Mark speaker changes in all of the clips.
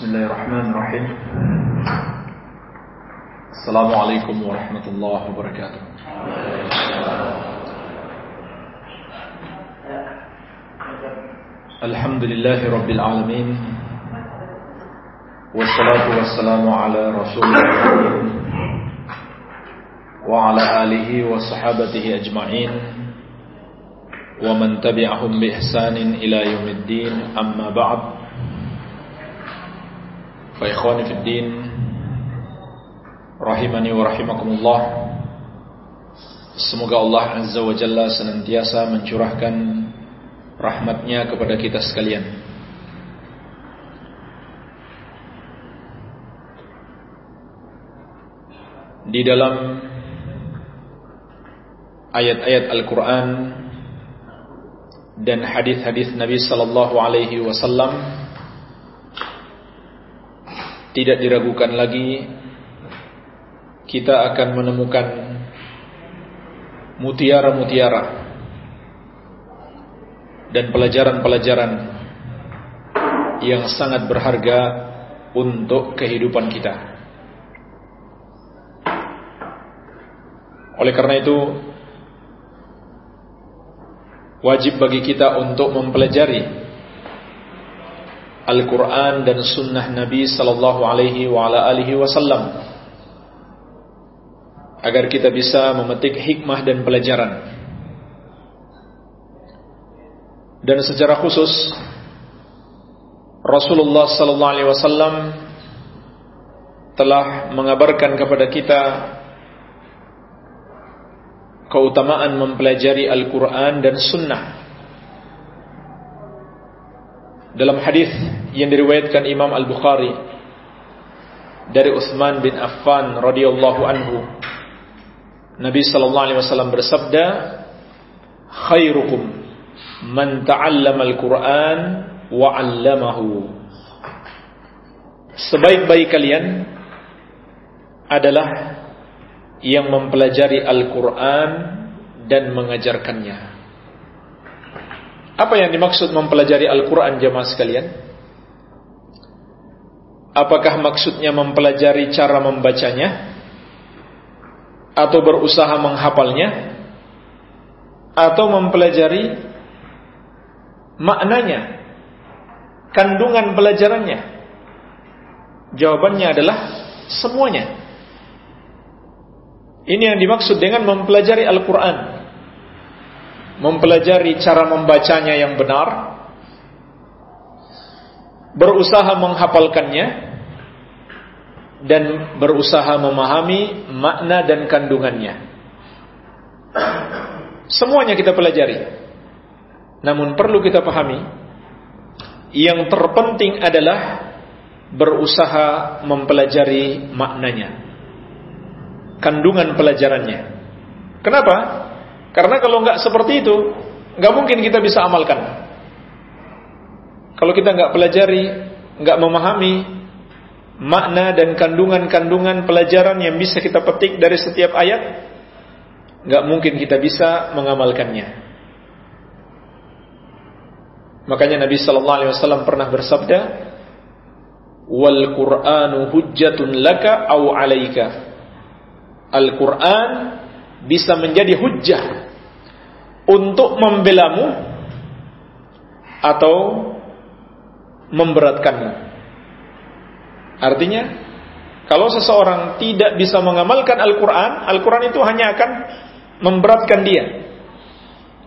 Speaker 1: بسم الله الرحمن الرحيم. السلام عليكم ورحمة الله وبركاته. الحمد لله رب العالمين والصلاة والسلام على رسول الله وعلى آله وصحابته أجمعين ومن تبعهم بإحسان إلى يوم الدين أما بعد. wa ikhwani fid rahimani wa rahimakumullah. Semoga Allah azza wa jalla senantiasa mencurahkan rahmatnya kepada kita sekalian. Di dalam ayat-ayat Al-Quran dan hadis-hadis Nabi Sallallahu Alaihi Wasallam tidak diragukan lagi kita akan menemukan mutiara-mutiara dan pelajaran-pelajaran yang sangat berharga untuk kehidupan kita. Oleh karena itu, wajib bagi kita untuk mempelajari Al-Quran dan Sunnah Nabi Sallallahu Alaihi Wasallam agar kita bisa memetik hikmah dan pelajaran. Dan secara khusus Rasulullah Sallallahu Alaihi Wasallam telah mengabarkan kepada kita keutamaan mempelajari Al-Quran dan Sunnah. Dalam hadis yang diriwayatkan Imam Al-Bukhari dari Utsman bin Affan radhiyallahu anhu, Nabi sallallahu alaihi wasallam bersabda, "Khairukum man ta'allama Al-Quran wa 'allamahu." Sebaik-baik kalian adalah yang mempelajari Al-Quran dan mengajarkannya. Apa yang dimaksud mempelajari Al-Quran jemaah sekalian? Apakah maksudnya mempelajari cara membacanya? Atau berusaha menghafalnya? Atau mempelajari maknanya? Kandungan pelajarannya? Jawabannya adalah semuanya. Ini yang dimaksud dengan mempelajari Al-Quran Mempelajari cara membacanya yang benar Berusaha menghafalkannya Dan berusaha memahami makna dan kandungannya Semuanya kita pelajari Namun perlu kita pahami Yang terpenting adalah Berusaha mempelajari maknanya kandungan pelajarannya. Kenapa? Karena kalau nggak seperti itu, nggak mungkin kita bisa amalkan. Kalau kita nggak pelajari, nggak memahami makna dan kandungan-kandungan pelajaran yang bisa kita petik dari setiap ayat, nggak mungkin kita bisa mengamalkannya. Makanya Nabi Sallallahu Alaihi Wasallam pernah bersabda, "Wal Quranu hujjatun laka au alaika." Al-Quran bisa menjadi hujjah untuk membelamu atau memberatkanmu. Artinya, kalau seseorang tidak bisa mengamalkan Al-Quran, Al-Quran itu hanya akan memberatkan dia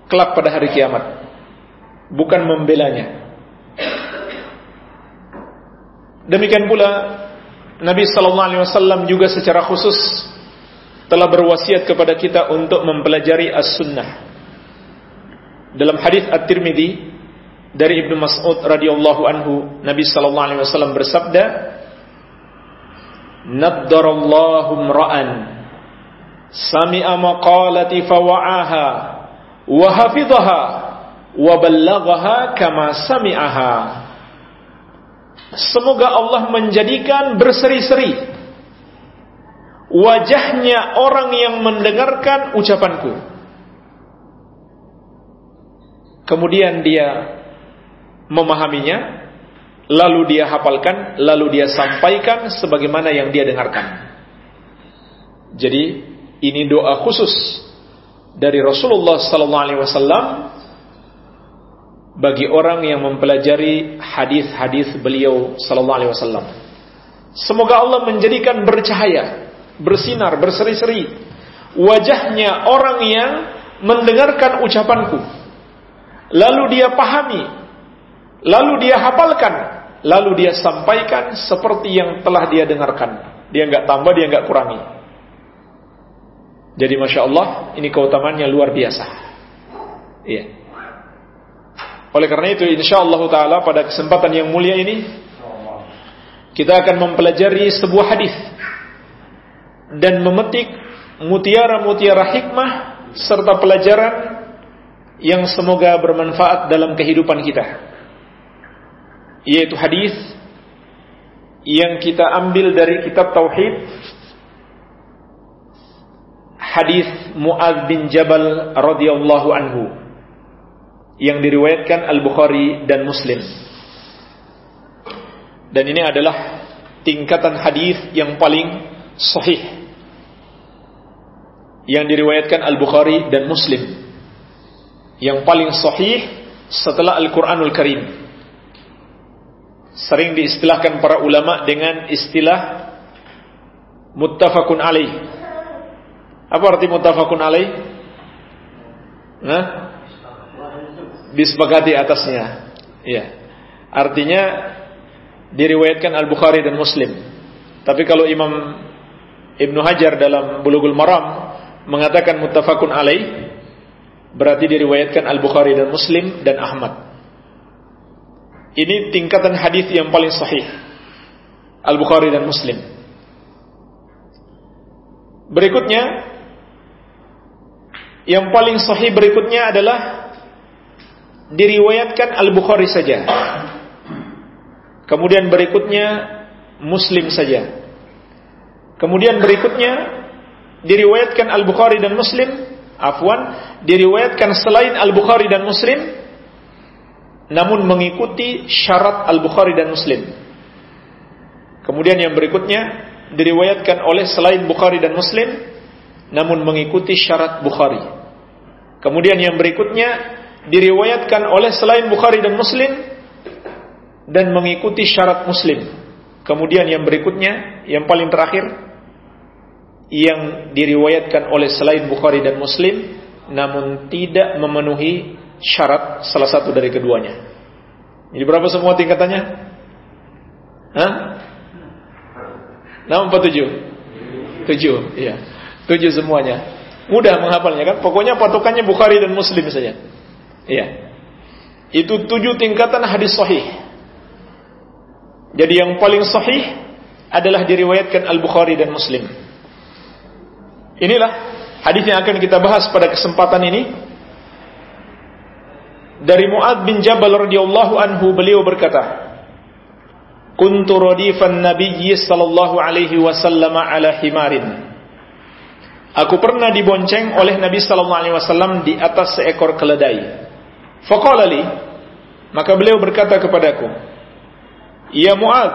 Speaker 1: kelak pada hari kiamat, bukan membelanya. Demikian pula Nabi Sallallahu Alaihi Wasallam juga secara khusus telah berwasiat kepada kita untuk mempelajari as-sunnah. Dalam hadis At-Tirmidzi dari Ibnu Mas'ud radhiyallahu anhu, Nabi sallallahu alaihi wasallam bersabda, "Naddarallahu imra'an sami'a maqalati fawa'aha wa hafidhaha wa ballaghaha kama sami'aha." Semoga Allah menjadikan berseri-seri wajahnya orang yang mendengarkan ucapanku. Kemudian dia memahaminya, lalu dia hafalkan, lalu dia sampaikan sebagaimana yang dia dengarkan. Jadi ini doa khusus dari Rasulullah sallallahu alaihi wasallam bagi orang yang mempelajari hadis-hadis beliau sallallahu alaihi wasallam. Semoga Allah menjadikan bercahaya, bersinar, berseri-seri wajahnya orang yang mendengarkan ucapanku. Lalu dia pahami, lalu dia hafalkan, lalu dia sampaikan seperti yang telah dia dengarkan. Dia nggak tambah, dia nggak kurangi. Jadi masya Allah, ini keutamaannya luar biasa. Iya. Oleh karena itu, insya Allah Taala pada kesempatan yang mulia ini, kita akan mempelajari sebuah hadis dan memetik mutiara-mutiara hikmah serta pelajaran yang semoga bermanfaat dalam kehidupan kita. Yaitu hadis yang kita ambil dari kitab tauhid. Hadis Muaz bin Jabal radhiyallahu anhu. Yang diriwayatkan Al-Bukhari dan Muslim. Dan ini adalah tingkatan hadis yang paling sahih. Yang diriwayatkan Al-Bukhari dan Muslim. Yang paling sahih setelah Al-Quranul Karim sering diistilahkan para ulama dengan istilah muttafaqun alaih. Apa arti muttafaqun alaih? Nah disepakati atasnya. Ya artinya diriwayatkan Al-Bukhari dan Muslim. Tapi kalau Imam Ibnu Hajar dalam Bulughul Maram mengatakan muttafaqun alaih berarti diriwayatkan Al-Bukhari dan Muslim dan Ahmad. Ini tingkatan hadis yang paling sahih. Al-Bukhari dan Muslim. Berikutnya yang paling sahih berikutnya adalah diriwayatkan Al-Bukhari saja. Kemudian berikutnya Muslim saja. Kemudian berikutnya diriwayatkan Al-Bukhari dan Muslim, afwan, diriwayatkan selain Al-Bukhari dan Muslim namun mengikuti syarat Al-Bukhari dan Muslim. Kemudian yang berikutnya diriwayatkan oleh selain Bukhari dan Muslim namun mengikuti syarat Bukhari. Kemudian yang berikutnya diriwayatkan oleh selain Bukhari dan Muslim dan mengikuti syarat Muslim. Kemudian yang berikutnya, yang paling terakhir yang diriwayatkan oleh selain Bukhari dan Muslim namun tidak memenuhi syarat salah satu dari keduanya. Jadi berapa semua tingkatannya? Hah? Nah, empat tujuh, tujuh, iya, tujuh semuanya. Mudah menghafalnya kan? Pokoknya patokannya Bukhari dan Muslim saja. Iya. Itu tujuh tingkatan hadis sahih. Jadi yang paling sahih adalah diriwayatkan Al Bukhari dan Muslim. Inilah hadis yang akan kita bahas pada kesempatan ini. Dari Muad bin Jabal radhiyallahu anhu beliau berkata, "Kuntu radifan Nabi sallallahu alaihi wasallam ala himarin." Aku pernah dibonceng oleh Nabi sallallahu alaihi wasallam di atas seekor keledai. Faqala li, maka beliau berkata kepadaku, "Ya Muad,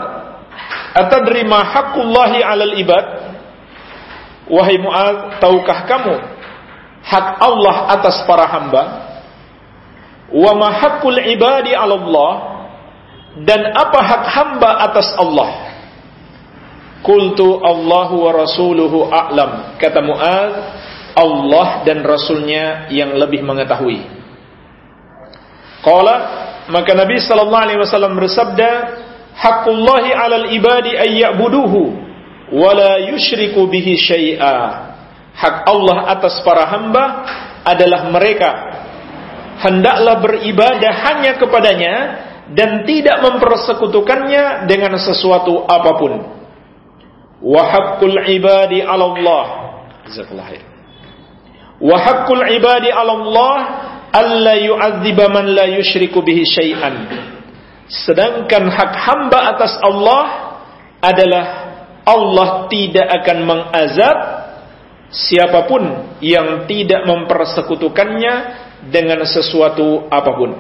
Speaker 1: atadri ma haqqullahi 'alal ibad?" Wahai Mu'ad, tahukah kamu hak Allah atas para hamba? Wa ma haqqul ibadi Allah? Dan apa hak hamba atas Allah? Qultu Allahu wa rasuluhu a'lam. Kata Mu'ad, Allah dan Rasulnya yang lebih mengetahui. Qala, maka Nabi sallallahu alaihi wasallam bersabda, "Haqqullahi 'alal ibadi ay ya'buduhu wala yushriku bihi syai'a. Hak Allah atas para hamba adalah mereka hendaklah beribadah hanya kepadanya dan tidak mempersekutukannya dengan sesuatu apa pun. Wa haqqul ibadi Allah. Jazakallahu khair. Wa haqqul ibadi Allah alla yu'adziba man la yushriku bihi syai'an. Sedangkan hak hamba atas Allah adalah Allah tidak akan mengazab siapa pun yang tidak mempersekutukannya dengan sesuatu apa pun.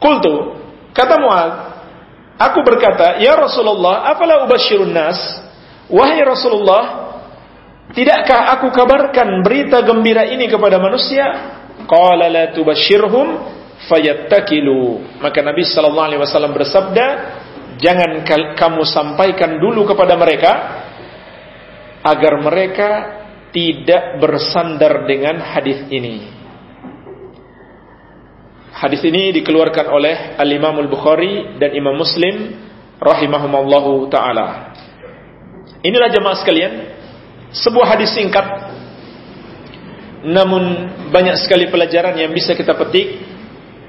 Speaker 1: Kultu Kata Mu'ad, aku berkata, "Ya Rasulullah, afala ubashirun nas?" Wahai Rasulullah, tidakkah aku kabarkan berita gembira ini kepada manusia? Qala la tubashirhum fayattakilu. Maka Nabi sallallahu alaihi wasallam bersabda, jangan kamu sampaikan dulu kepada mereka agar mereka tidak bersandar dengan hadis ini. Hadis ini dikeluarkan oleh Al-Imam Al-Bukhari dan Imam Muslim rahimahumallahu taala. Inilah jemaah sekalian, sebuah hadis singkat namun banyak sekali pelajaran yang bisa kita petik.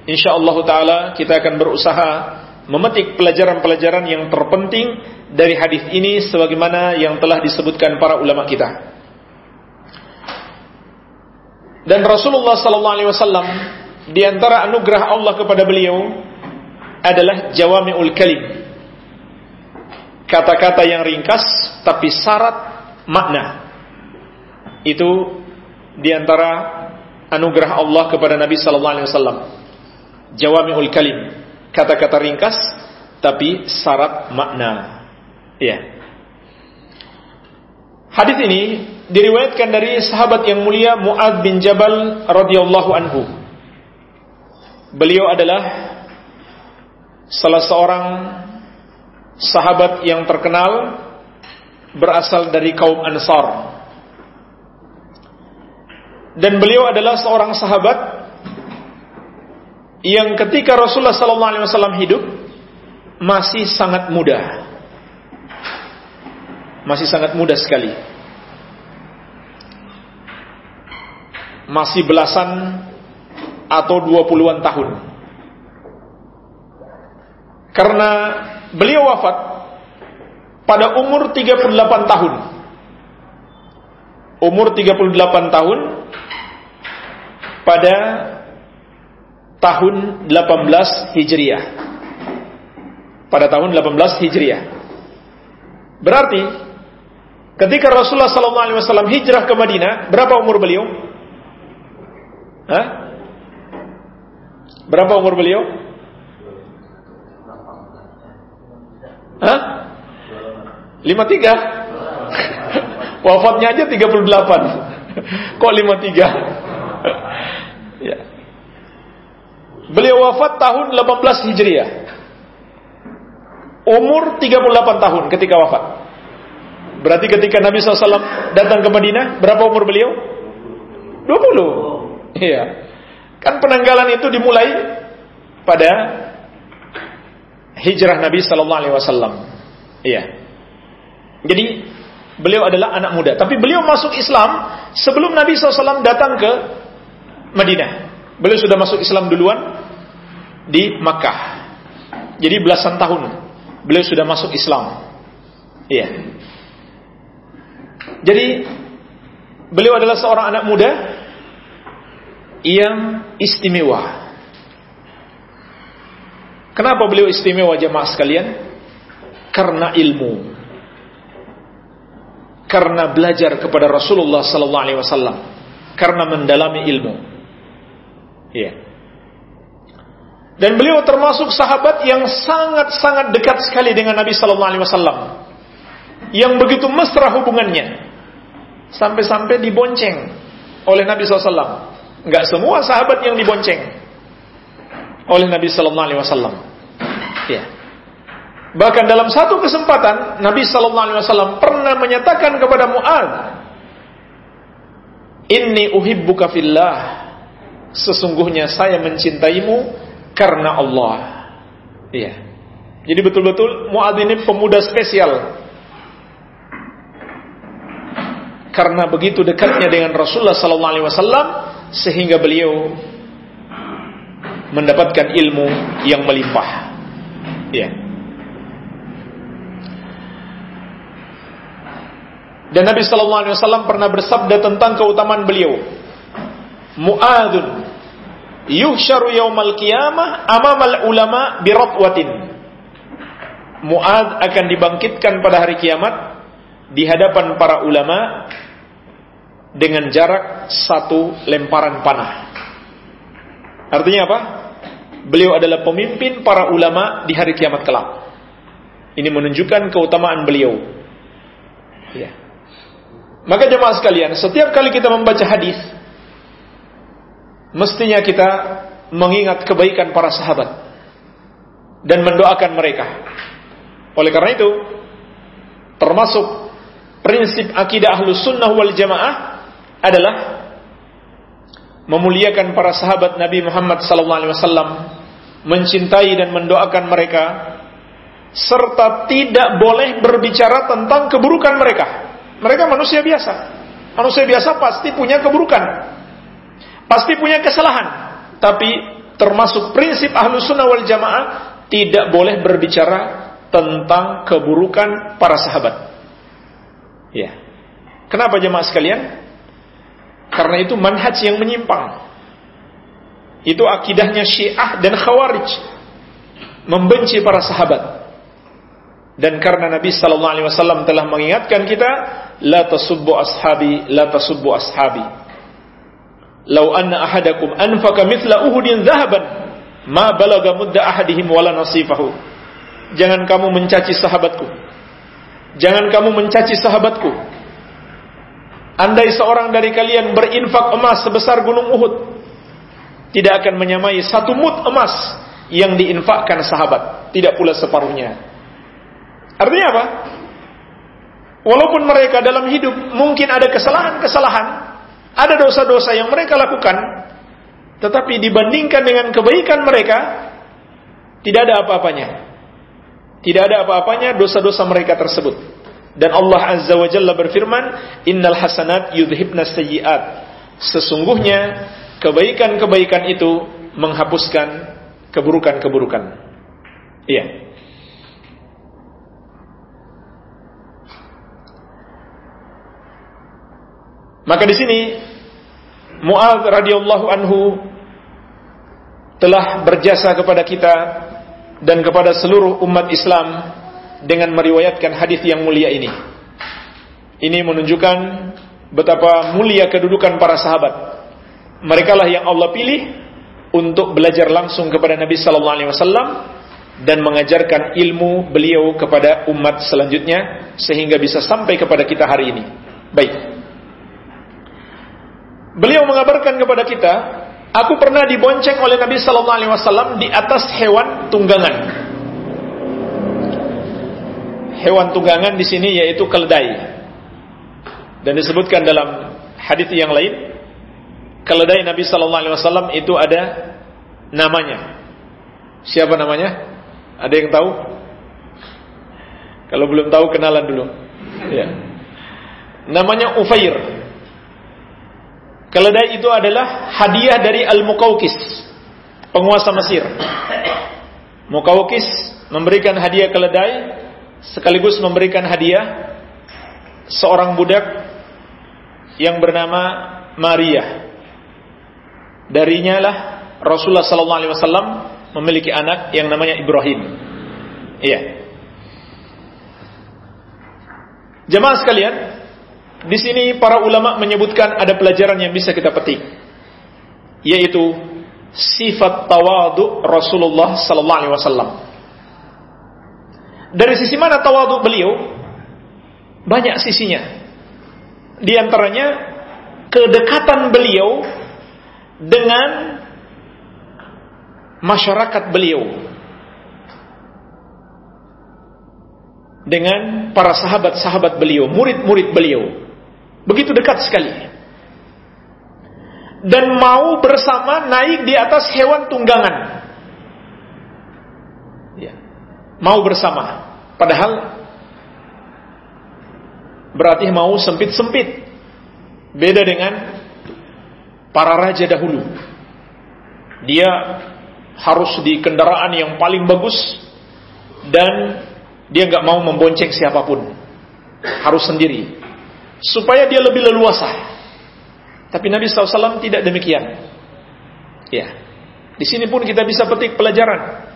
Speaker 1: Insyaallah taala kita akan berusaha memetik pelajaran-pelajaran yang terpenting dari hadis ini sebagaimana yang telah disebutkan para ulama kita. Dan Rasulullah sallallahu alaihi wasallam di antara anugerah Allah kepada beliau adalah jawami'ul kalim. Kata-kata yang ringkas tapi syarat makna. Itu di antara anugerah Allah kepada Nabi sallallahu alaihi wasallam. Jawami'ul kalim. Kata-kata ringkas tapi syarat makna. Iya. Hadis ini diriwayatkan dari sahabat yang mulia Muad bin Jabal radhiyallahu anhu. Beliau adalah salah seorang sahabat yang terkenal berasal dari kaum Ansar. Dan beliau adalah seorang sahabat yang ketika Rasulullah SAW hidup masih sangat muda. Masih sangat muda sekali. Masih belasan atau 20-an tahun. Karena beliau wafat pada umur 38 tahun. Umur 38 tahun pada tahun 18 Hijriah. Pada tahun 18 Hijriah. Berarti ketika Rasulullah SAW hijrah ke Madinah, berapa umur beliau? Hah? Berapa umur beliau? Hah? 53 Wafatnya aja 38 Kok 53 ya. Beliau wafat tahun 18 Hijriah Umur 38 tahun ketika wafat Berarti ketika Nabi SAW datang ke Madinah Berapa umur beliau? 20 Iya Kan penanggalan itu dimulai pada hijrah Nabi Wasallam. Iya. Jadi beliau adalah anak muda, tapi beliau masuk Islam sebelum Nabi SAW datang ke Madinah. Beliau sudah masuk Islam duluan di Makkah. Jadi belasan tahun beliau sudah masuk Islam. Iya. Jadi beliau adalah seorang anak muda yang istimewa. Kenapa beliau istimewa jemaah sekalian? Karena ilmu. Karena belajar kepada Rasulullah sallallahu alaihi wasallam. Karena mendalami ilmu. Iya. Dan beliau termasuk sahabat yang sangat-sangat dekat sekali dengan Nabi sallallahu alaihi wasallam. Yang begitu mesra hubungannya. Sampai-sampai dibonceng oleh Nabi SAW Enggak semua sahabat yang dibonceng oleh Nabi sallallahu alaihi wasallam. Ya. Bahkan dalam satu kesempatan Nabi sallallahu alaihi wasallam pernah menyatakan kepada Muad, "Inni uhibbuka fillah." Sesungguhnya saya mencintaimu karena Allah. Iya. Jadi betul-betul Muad ini pemuda spesial. Karena begitu dekatnya dengan Rasulullah sallallahu alaihi wasallam, sehingga beliau mendapatkan ilmu yang melimpah. Ya. Dan Nabi sallallahu alaihi wasallam pernah bersabda tentang keutamaan beliau. Mu'adun yuhsyaru yaumal qiyamah amamal ulama biratwatin. Mu'ad akan dibangkitkan pada hari kiamat di hadapan para ulama dengan jarak satu lemparan panah. Artinya apa? beliau adalah pemimpin para ulama di hari kiamat kelak. Ini menunjukkan keutamaan beliau. Ya. Maka jemaah sekalian, setiap kali kita membaca hadis, mestinya kita mengingat kebaikan para sahabat dan mendoakan mereka. Oleh karena itu, termasuk prinsip akidah ahlus sunnah wal jamaah adalah memuliakan para sahabat Nabi Muhammad SAW, mencintai dan mendoakan mereka, serta tidak boleh berbicara tentang keburukan mereka. Mereka manusia biasa. Manusia biasa pasti punya keburukan. Pasti punya kesalahan. Tapi termasuk prinsip ahlu sunnah wal jamaah tidak boleh berbicara tentang keburukan para sahabat. Ya. Kenapa jemaah sekalian? Karena itu manhaj yang menyimpang. Itu akidahnya Syiah dan Khawarij. Membenci para sahabat. Dan karena Nabi sallallahu alaihi wasallam telah mengingatkan kita, la tasubbu ashabi, la tasubbu ashabi. Lau anna ahadakum anfaqa mithla Uhudin dhahaban, ma balaga mudda ahadihim wala nasifahu. Jangan kamu mencaci sahabatku. Jangan kamu mencaci sahabatku Andai seorang dari kalian berinfak emas sebesar gunung Uhud, tidak akan menyamai satu mut emas yang diinfakkan sahabat, tidak pula separuhnya. Artinya apa? Walaupun mereka dalam hidup mungkin ada kesalahan-kesalahan, ada dosa-dosa yang mereka lakukan, tetapi dibandingkan dengan kebaikan mereka, tidak ada apa-apanya. Tidak ada apa-apanya dosa-dosa mereka tersebut. Dan Allah Azza wa Jalla berfirman, "Innal hasanat yudhibna sayyi'at." Sesungguhnya kebaikan-kebaikan itu menghapuskan keburukan-keburukan. Iya. Maka di sini Mu'adz radhiyallahu anhu telah berjasa kepada kita dan kepada seluruh umat Islam dengan meriwayatkan hadis yang mulia ini. Ini menunjukkan betapa mulia kedudukan para sahabat. Mereka lah yang Allah pilih untuk belajar langsung kepada Nabi sallallahu alaihi wasallam dan mengajarkan ilmu beliau kepada umat selanjutnya sehingga bisa sampai kepada kita hari ini. Baik. Beliau mengabarkan kepada kita, aku pernah dibonceng oleh Nabi sallallahu alaihi wasallam di atas hewan tunggangan hewan tunggangan di sini yaitu keledai. Dan disebutkan dalam hadis yang lain, keledai Nabi sallallahu alaihi wasallam itu ada namanya. Siapa namanya? Ada yang tahu? Kalau belum tahu kenalan dulu. Ya. Namanya Ufair. Keledai itu adalah hadiah dari Al-Muqawqis, penguasa Mesir. Muqawqis memberikan hadiah keledai sekaligus memberikan hadiah seorang budak yang bernama Maria. Darinya lah Rasulullah sallallahu alaihi wasallam memiliki anak yang namanya Ibrahim. Iya. Jemaah sekalian, di sini para ulama menyebutkan ada pelajaran yang bisa kita petik, yaitu sifat tawadu Rasulullah sallallahu alaihi wasallam. Dari sisi mana tawadu beliau? Banyak sisinya. Di antaranya kedekatan beliau dengan masyarakat beliau. Dengan para sahabat-sahabat beliau, murid-murid beliau. Begitu dekat sekali. Dan mau bersama naik di atas hewan tunggangan mau bersama. Padahal berarti mau sempit-sempit. Beda dengan para raja dahulu. Dia harus di kendaraan yang paling bagus dan dia nggak mau membonceng siapa pun. Harus sendiri. Supaya dia lebih leluasa. Tapi Nabi SAW tidak demikian. Ya. Di sini pun kita bisa petik pelajaran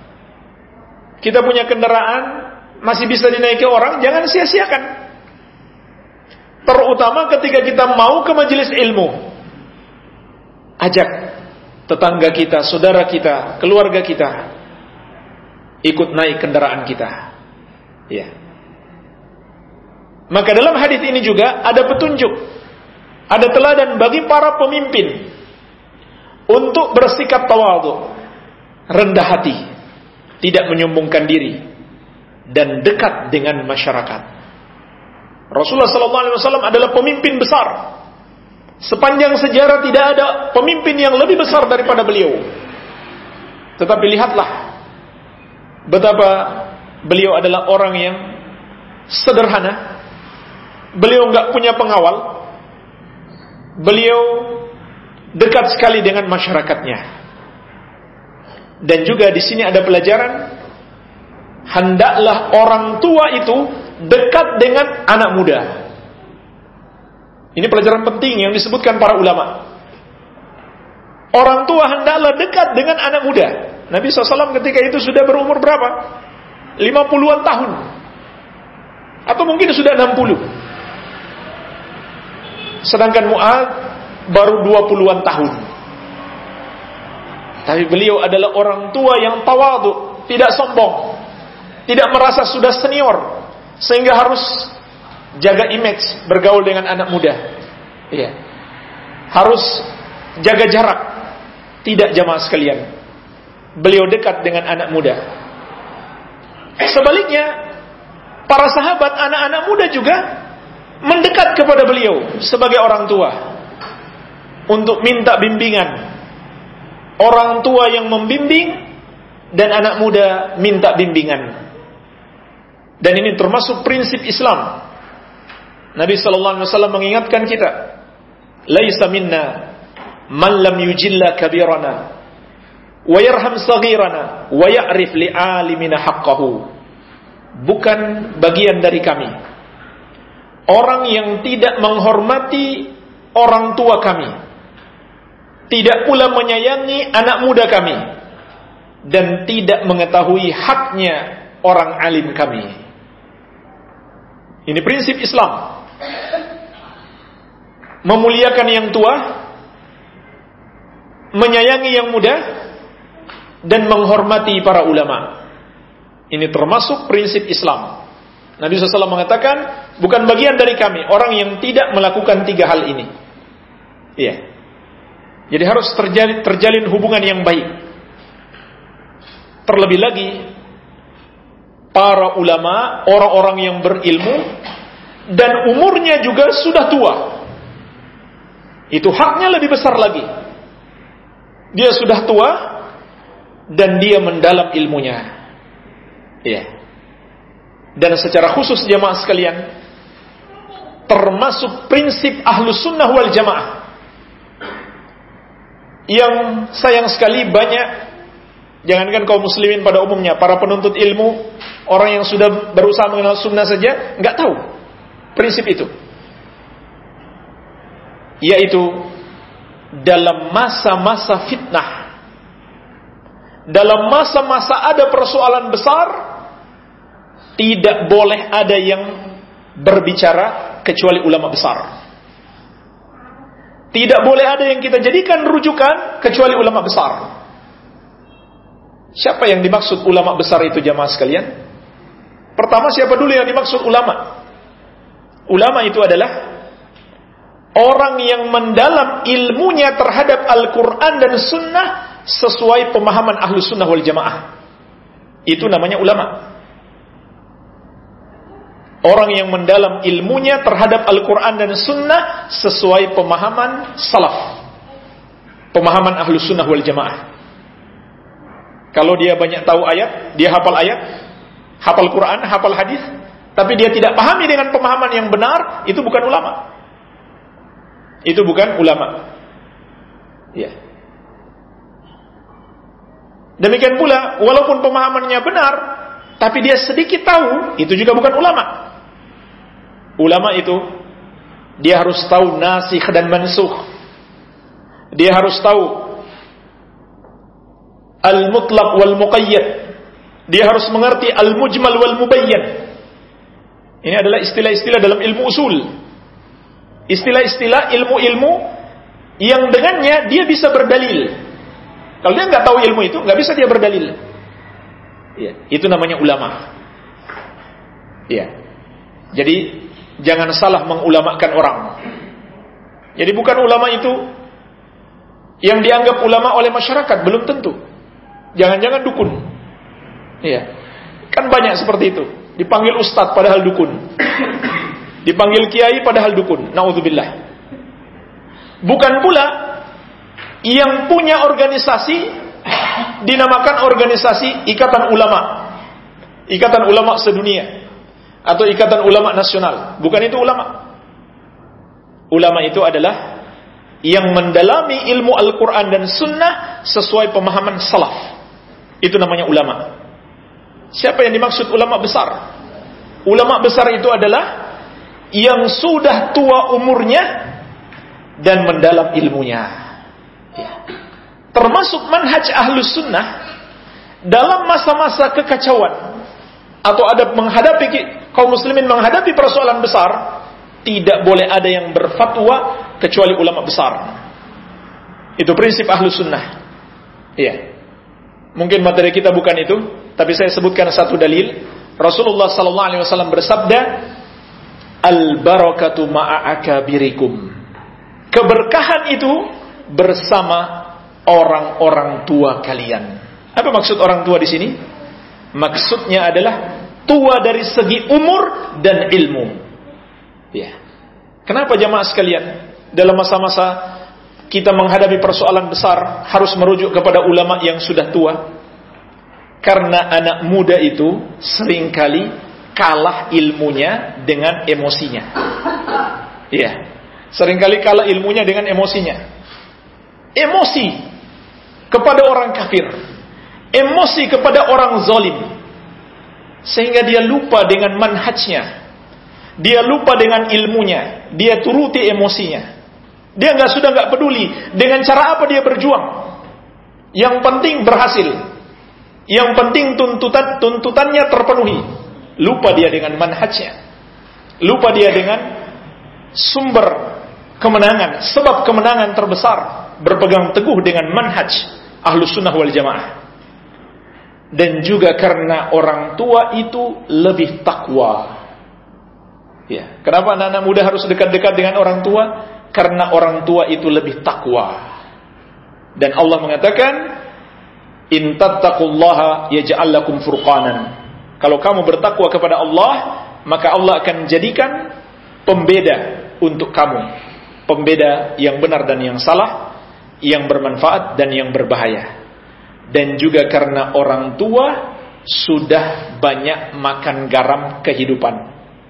Speaker 1: kita punya kendaraan masih bisa dinaiki orang, jangan sia-siakan. Terutama ketika kita mau ke majelis ilmu. Ajak. tetangga kita, saudara kita, keluarga kita ikut naik kendaraan kita. Ya. Maka dalam hadis ini juga ada petunjuk, ada teladan bagi para pemimpin untuk bersikap tawadhu, rendah hati, tidak menyombongkan diri dan dekat dengan masyarakat. Rasulullah sallallahu alaihi wasallam adalah pemimpin besar. Sepanjang sejarah tidak ada pemimpin yang lebih besar daripada beliau. Tetapi lihatlah betapa beliau adalah orang yang sederhana. Beliau nggak punya pengawal. Beliau dekat sekali dengan masyarakatnya. Dan juga di sini ada pelajaran hendaklah orang tua itu dekat dengan anak muda. Ini pelajaran penting yang disebutkan para ulama. Orang tua hendaklah dekat dengan anak muda. Nabi SAW ketika itu sudah berumur berapa? 50-an tahun. Atau mungkin sudah 60. Sedangkan Mu'ad baru 20-an tahun. Tapi beliau adalah orang tua yang tawadu, tidak sombong, tidak merasa sudah senior, sehingga harus jaga image bergaul dengan anak muda. Iya. Harus jaga jarak. Tidak jamaah sekalian. Beliau dekat dengan anak muda. Sebaliknya, para sahabat anak-anak muda juga mendekat kepada beliau sebagai orang tua untuk minta bimbingan. Orang tua yang membimbing dan anak muda minta bimbingan. Dan ini termasuk prinsip Islam. Nabi sallallahu alaihi wasallam mengingatkan kita, "Laisa minna man lam yujilla kabirana wa yarham saghirana wa ya'rif li alimina haqqahu." Bukan bagian dari kami. Orang yang tidak menghormati orang tua kami. Tidak pula menyayangi anak muda kami dan tidak mengetahui haknya orang alim kami. Ini prinsip Islam. Memuliakan yang tua, menyayangi yang muda, dan menghormati para ulama. Ini termasuk prinsip Islam. Nabi SAW mengatakan, bukan bagian dari kami, orang yang tidak melakukan tiga hal ini. Iya. Jadi harus terjalin, terjalin hubungan yang baik. Terlebih lagi, para ulama, orang-orang yang berilmu dan umurnya juga sudah tua. Itu haknya lebih besar lagi. Dia sudah tua dan dia mendalam ilmunya. Iya. Dan secara khusus jamaah sekalian, termasuk prinsip ahlus sunnah wal jamaah yang sayang sekali banyak Jangankan kaum muslimin pada umumnya, para penuntut ilmu, orang yang sudah berusaha mengenal sunnah saja, nggak tahu prinsip itu. Yaitu dalam masa-masa fitnah, dalam masa-masa ada persoalan besar, tidak boleh ada yang berbicara kecuali ulama besar. Tidak boleh ada yang kita jadikan rujukan kecuali ulama besar. Siapa yang dimaksud ulama besar itu jamaah sekalian? Pertama siapa dulu yang dimaksud ulama? Ulama itu adalah orang yang mendalam ilmunya terhadap Al-Quran dan Sunnah sesuai pemahaman ahlu sunnah wal jamaah. Itu namanya ulama. Orang yang mendalam ilmunya terhadap Al-Quran dan Sunnah sesuai pemahaman salaf. Pemahaman ahlu sunnah wal jamaah. Kalau dia banyak tahu ayat, dia hafal ayat, hafal Quran, hafal hadis, tapi dia tidak pahami dengan pemahaman yang benar, itu bukan ulama. Itu bukan ulama. Ya. Demikian pula, walaupun pemahamannya benar, tapi dia sedikit tahu, itu juga bukan ulama. Ulama itu dia harus tahu nasikh dan mansuh. Dia harus tahu al-mutlaq wal muqayyad. Dia harus mengerti al-mujmal wal mubayyan. Ini adalah istilah-istilah dalam ilmu usul. Istilah-istilah ilmu-ilmu yang dengannya dia bisa berdalil. Kalau dia nggak tahu ilmu itu, nggak bisa dia berdalil. Ya, itu namanya ulama. Ya. Jadi jangan salah mengulamakan orang. Jadi bukan ulama itu yang dianggap ulama oleh masyarakat belum tentu. Jangan-jangan dukun. Iya. Kan banyak seperti itu. Dipanggil ustadz padahal dukun. Dipanggil kiai padahal dukun. Nauzubillah. Bukan pula yang punya organisasi dinamakan organisasi Ikatan Ulama. Ikatan Ulama sedunia atau Ikatan Ulama Nasional. Bukan itu ulama. Ulama itu adalah yang mendalami ilmu Al-Quran dan Sunnah sesuai pemahaman salaf. Itu namanya ulama. Siapa yang dimaksud ulama besar? Ulama besar itu adalah yang sudah tua umurnya dan mendalam ilmunya. Ya. Termasuk manhaj ahlus sunnah dalam masa-masa kekacauan atau ada menghadapi kaum muslimin menghadapi persoalan besar, tidak boleh ada yang berfatwa kecuali ulama besar. Itu prinsip ahlu sunnah. Iya. Mungkin materi kita bukan itu, tapi saya sebutkan satu dalil. Rasulullah wasallam bersabda, "Al barakatu ma'a akabirikum." Keberkahan itu bersama orang-orang tua kalian. Apa maksud orang tua di sini? Maksudnya adalah tua dari segi umur dan ilmu. Ya. Kenapa jamaah sekalian dalam masa-masa kita menghadapi persoalan besar harus merujuk kepada ulama yang sudah tua? Karena anak muda itu sering kali kalah ilmunya dengan emosinya. Iya. Seringkali kalah ilmunya dengan emosinya. Emosi kepada orang kafir emosi kepada orang zalim sehingga dia lupa dengan manhajnya. Dia lupa dengan ilmunya. Dia turuti emosinya. Dia nggak sudah nggak peduli dengan cara apa dia berjuang. Yang penting berhasil. Yang penting tuntutan tuntutannya terpenuhi. Lupa dia dengan manhajnya. Lupa dia dengan sumber kemenangan. Sebab kemenangan terbesar berpegang teguh dengan manhaj ahlus sunnah wal jamaah dan juga karena orang tua itu lebih takwa. Ya, kenapa anak-anak muda harus dekat-dekat dengan orang tua? Karena orang tua itu lebih takwa. Dan Allah mengatakan, "In tattaqullaha yaj'al lakum furqanan." Kalau kamu bertakwa kepada Allah, maka Allah akan jadikan pembeda untuk kamu. Pembeda yang benar dan yang salah, yang bermanfaat dan yang berbahaya dan juga karena orang tua sudah banyak makan garam kehidupan.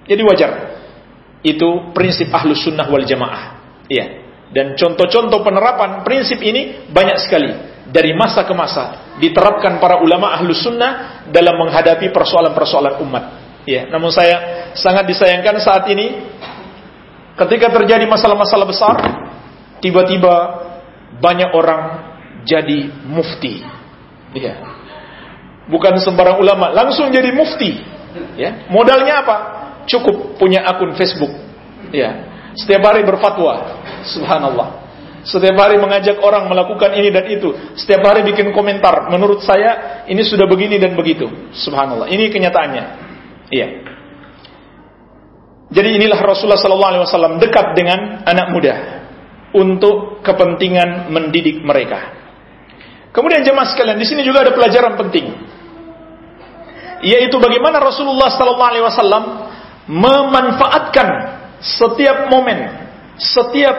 Speaker 1: Jadi wajar. Itu prinsip ahlus sunnah wal jamaah. Iya. Dan contoh-contoh penerapan prinsip ini banyak sekali. Dari masa ke masa. Diterapkan para ulama ahlus sunnah dalam menghadapi persoalan-persoalan umat. Iya. Namun saya sangat disayangkan saat ini. Ketika terjadi masalah-masalah besar. Tiba-tiba banyak orang jadi mufti Iya. Bukan sembarang ulama, langsung jadi mufti. Ya. Modalnya apa? Cukup punya akun Facebook. Ya. Setiap hari berfatwa. Subhanallah. Setiap hari mengajak orang melakukan ini dan itu. Setiap hari bikin komentar. Menurut saya ini sudah begini dan begitu. Subhanallah. Ini kenyataannya. Iya. Jadi inilah Rasulullah sallallahu alaihi wasallam dekat dengan anak muda untuk kepentingan mendidik mereka. Kemudian jemaah sekalian, di sini juga ada pelajaran penting. Yaitu bagaimana Rasulullah sallallahu alaihi wasallam memanfaatkan setiap momen, setiap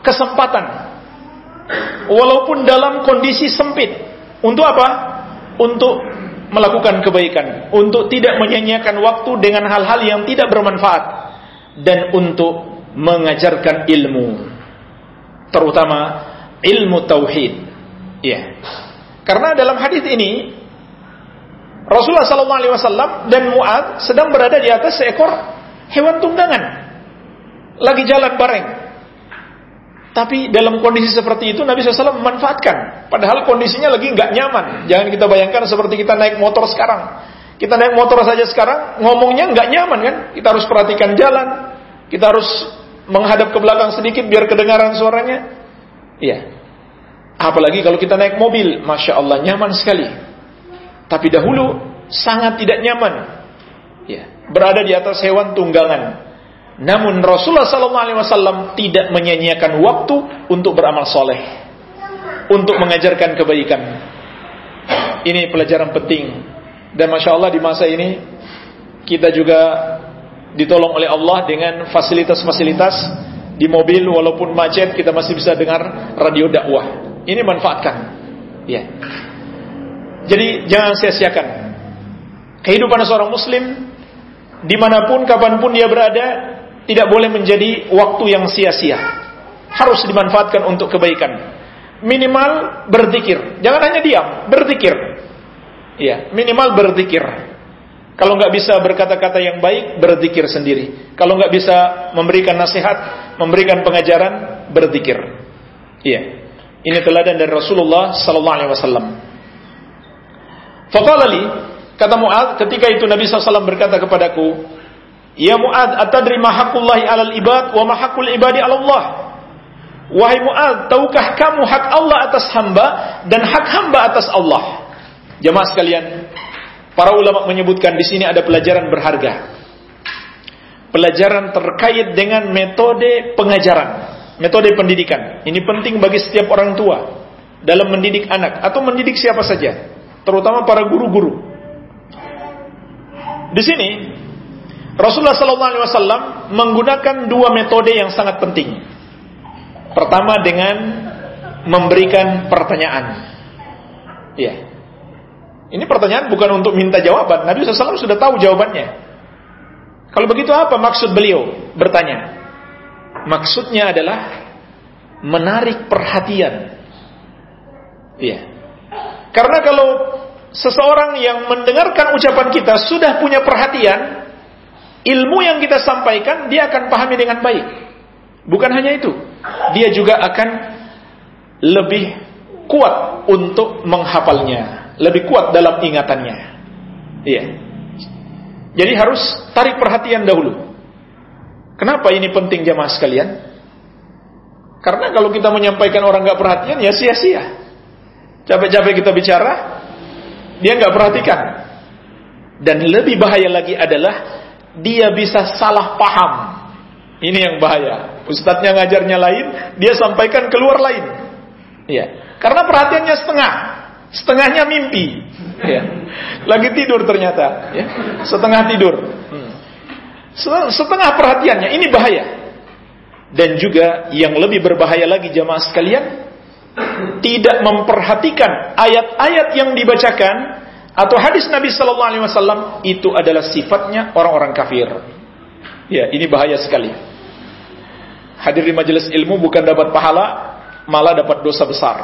Speaker 1: kesempatan walaupun dalam kondisi sempit. Untuk apa? Untuk melakukan kebaikan, untuk tidak menyia-nyiakan waktu dengan hal-hal yang tidak bermanfaat dan untuk mengajarkan ilmu terutama ilmu tauhid Iya. Karena dalam hadis ini Rasulullah sallallahu alaihi wasallam dan Muad sedang berada di atas seekor hewan tunggangan. Lagi jalan bareng. Tapi dalam kondisi seperti itu Nabi SAW memanfaatkan. Padahal kondisinya lagi nggak nyaman. Jangan kita bayangkan seperti kita naik motor sekarang. Kita naik motor saja sekarang ngomongnya nggak nyaman kan? Kita harus perhatikan jalan. Kita harus menghadap ke belakang sedikit biar kedengaran suaranya. Iya. Apalagi kalau kita naik mobil, masya Allah nyaman sekali. Tapi dahulu sangat tidak nyaman. Ya, berada di atas hewan tunggangan. Namun Rasulullah SAW tidak menyanyiakan waktu untuk beramal soleh, untuk mengajarkan kebaikan. Ini pelajaran penting. Dan masya Allah di masa ini kita juga ditolong oleh Allah dengan fasilitas-fasilitas di mobil walaupun macet kita masih bisa dengar radio dakwah. Ini manfaatkan. Ya. Jadi jangan sia-siakan. Kehidupan seorang muslim di mana pun, kapan pun dia berada, tidak boleh menjadi waktu yang sia-sia. Harus dimanfaatkan untuk kebaikan. Minimal berzikir. Jangan hanya diam, berzikir. Ya, minimal berzikir. Kalau nggak bisa berkata-kata yang baik, berzikir sendiri. Kalau nggak bisa memberikan nasihat, memberikan pengajaran, berzikir. Iya. Ini teladan dari Rasulullah sallallahu alaihi wasallam. Faqala li, kata Muad ketika itu Nabi SAW berkata kepadaku, "Ya Muad, atadri ma haqqullahi 'alal ibad wa ma haqqul ibadi 'ala Allah?" Wahai Muad, tahukah kamu hak Allah atas hamba dan hak hamba atas Allah? Jemaah sekalian, para ulama menyebutkan di sini ada pelajaran berharga. Pelajaran terkait dengan metode pengajaran metode pendidikan. Ini penting bagi setiap orang tua dalam mendidik anak atau mendidik siapa saja, terutama para guru-guru. Di sini Rasulullah SAW menggunakan dua metode yang sangat penting. Pertama dengan memberikan pertanyaan. Ya. Ini pertanyaan bukan untuk minta jawaban. Nabi SAW sudah tahu jawabannya. Kalau begitu apa maksud beliau bertanya? Maksudnya adalah menarik perhatian. Iya. Karena kalau seseorang yang mendengarkan ucapan kita sudah punya perhatian, ilmu yang kita sampaikan dia akan pahami dengan baik. Bukan hanya itu, dia juga akan lebih kuat untuk menghafalnya, lebih kuat dalam ingatannya. Iya. Jadi harus tarik perhatian dahulu. Kenapa ini penting jamaah sekalian? Karena kalau kita menyampaikan orang nggak perhatian ya sia-sia. Capek-capek kita bicara, dia nggak perhatikan. Dan lebih bahaya lagi adalah dia bisa salah paham. Ini yang bahaya. Ustadznya ngajarnya lain, dia sampaikan keluar lain. Iya. Karena perhatiannya setengah, setengahnya mimpi. Ya. Lagi tidur ternyata, ya. setengah tidur. Hmm. Setengah perhatiannya, ini bahaya. Dan juga yang lebih berbahaya lagi jamaah sekalian, tidak memperhatikan ayat-ayat yang dibacakan atau hadis Nabi Sallallahu Alaihi Wasallam itu adalah sifatnya orang-orang kafir. Ya, ini bahaya sekali. Hadir di majelis ilmu bukan dapat pahala, malah dapat dosa besar.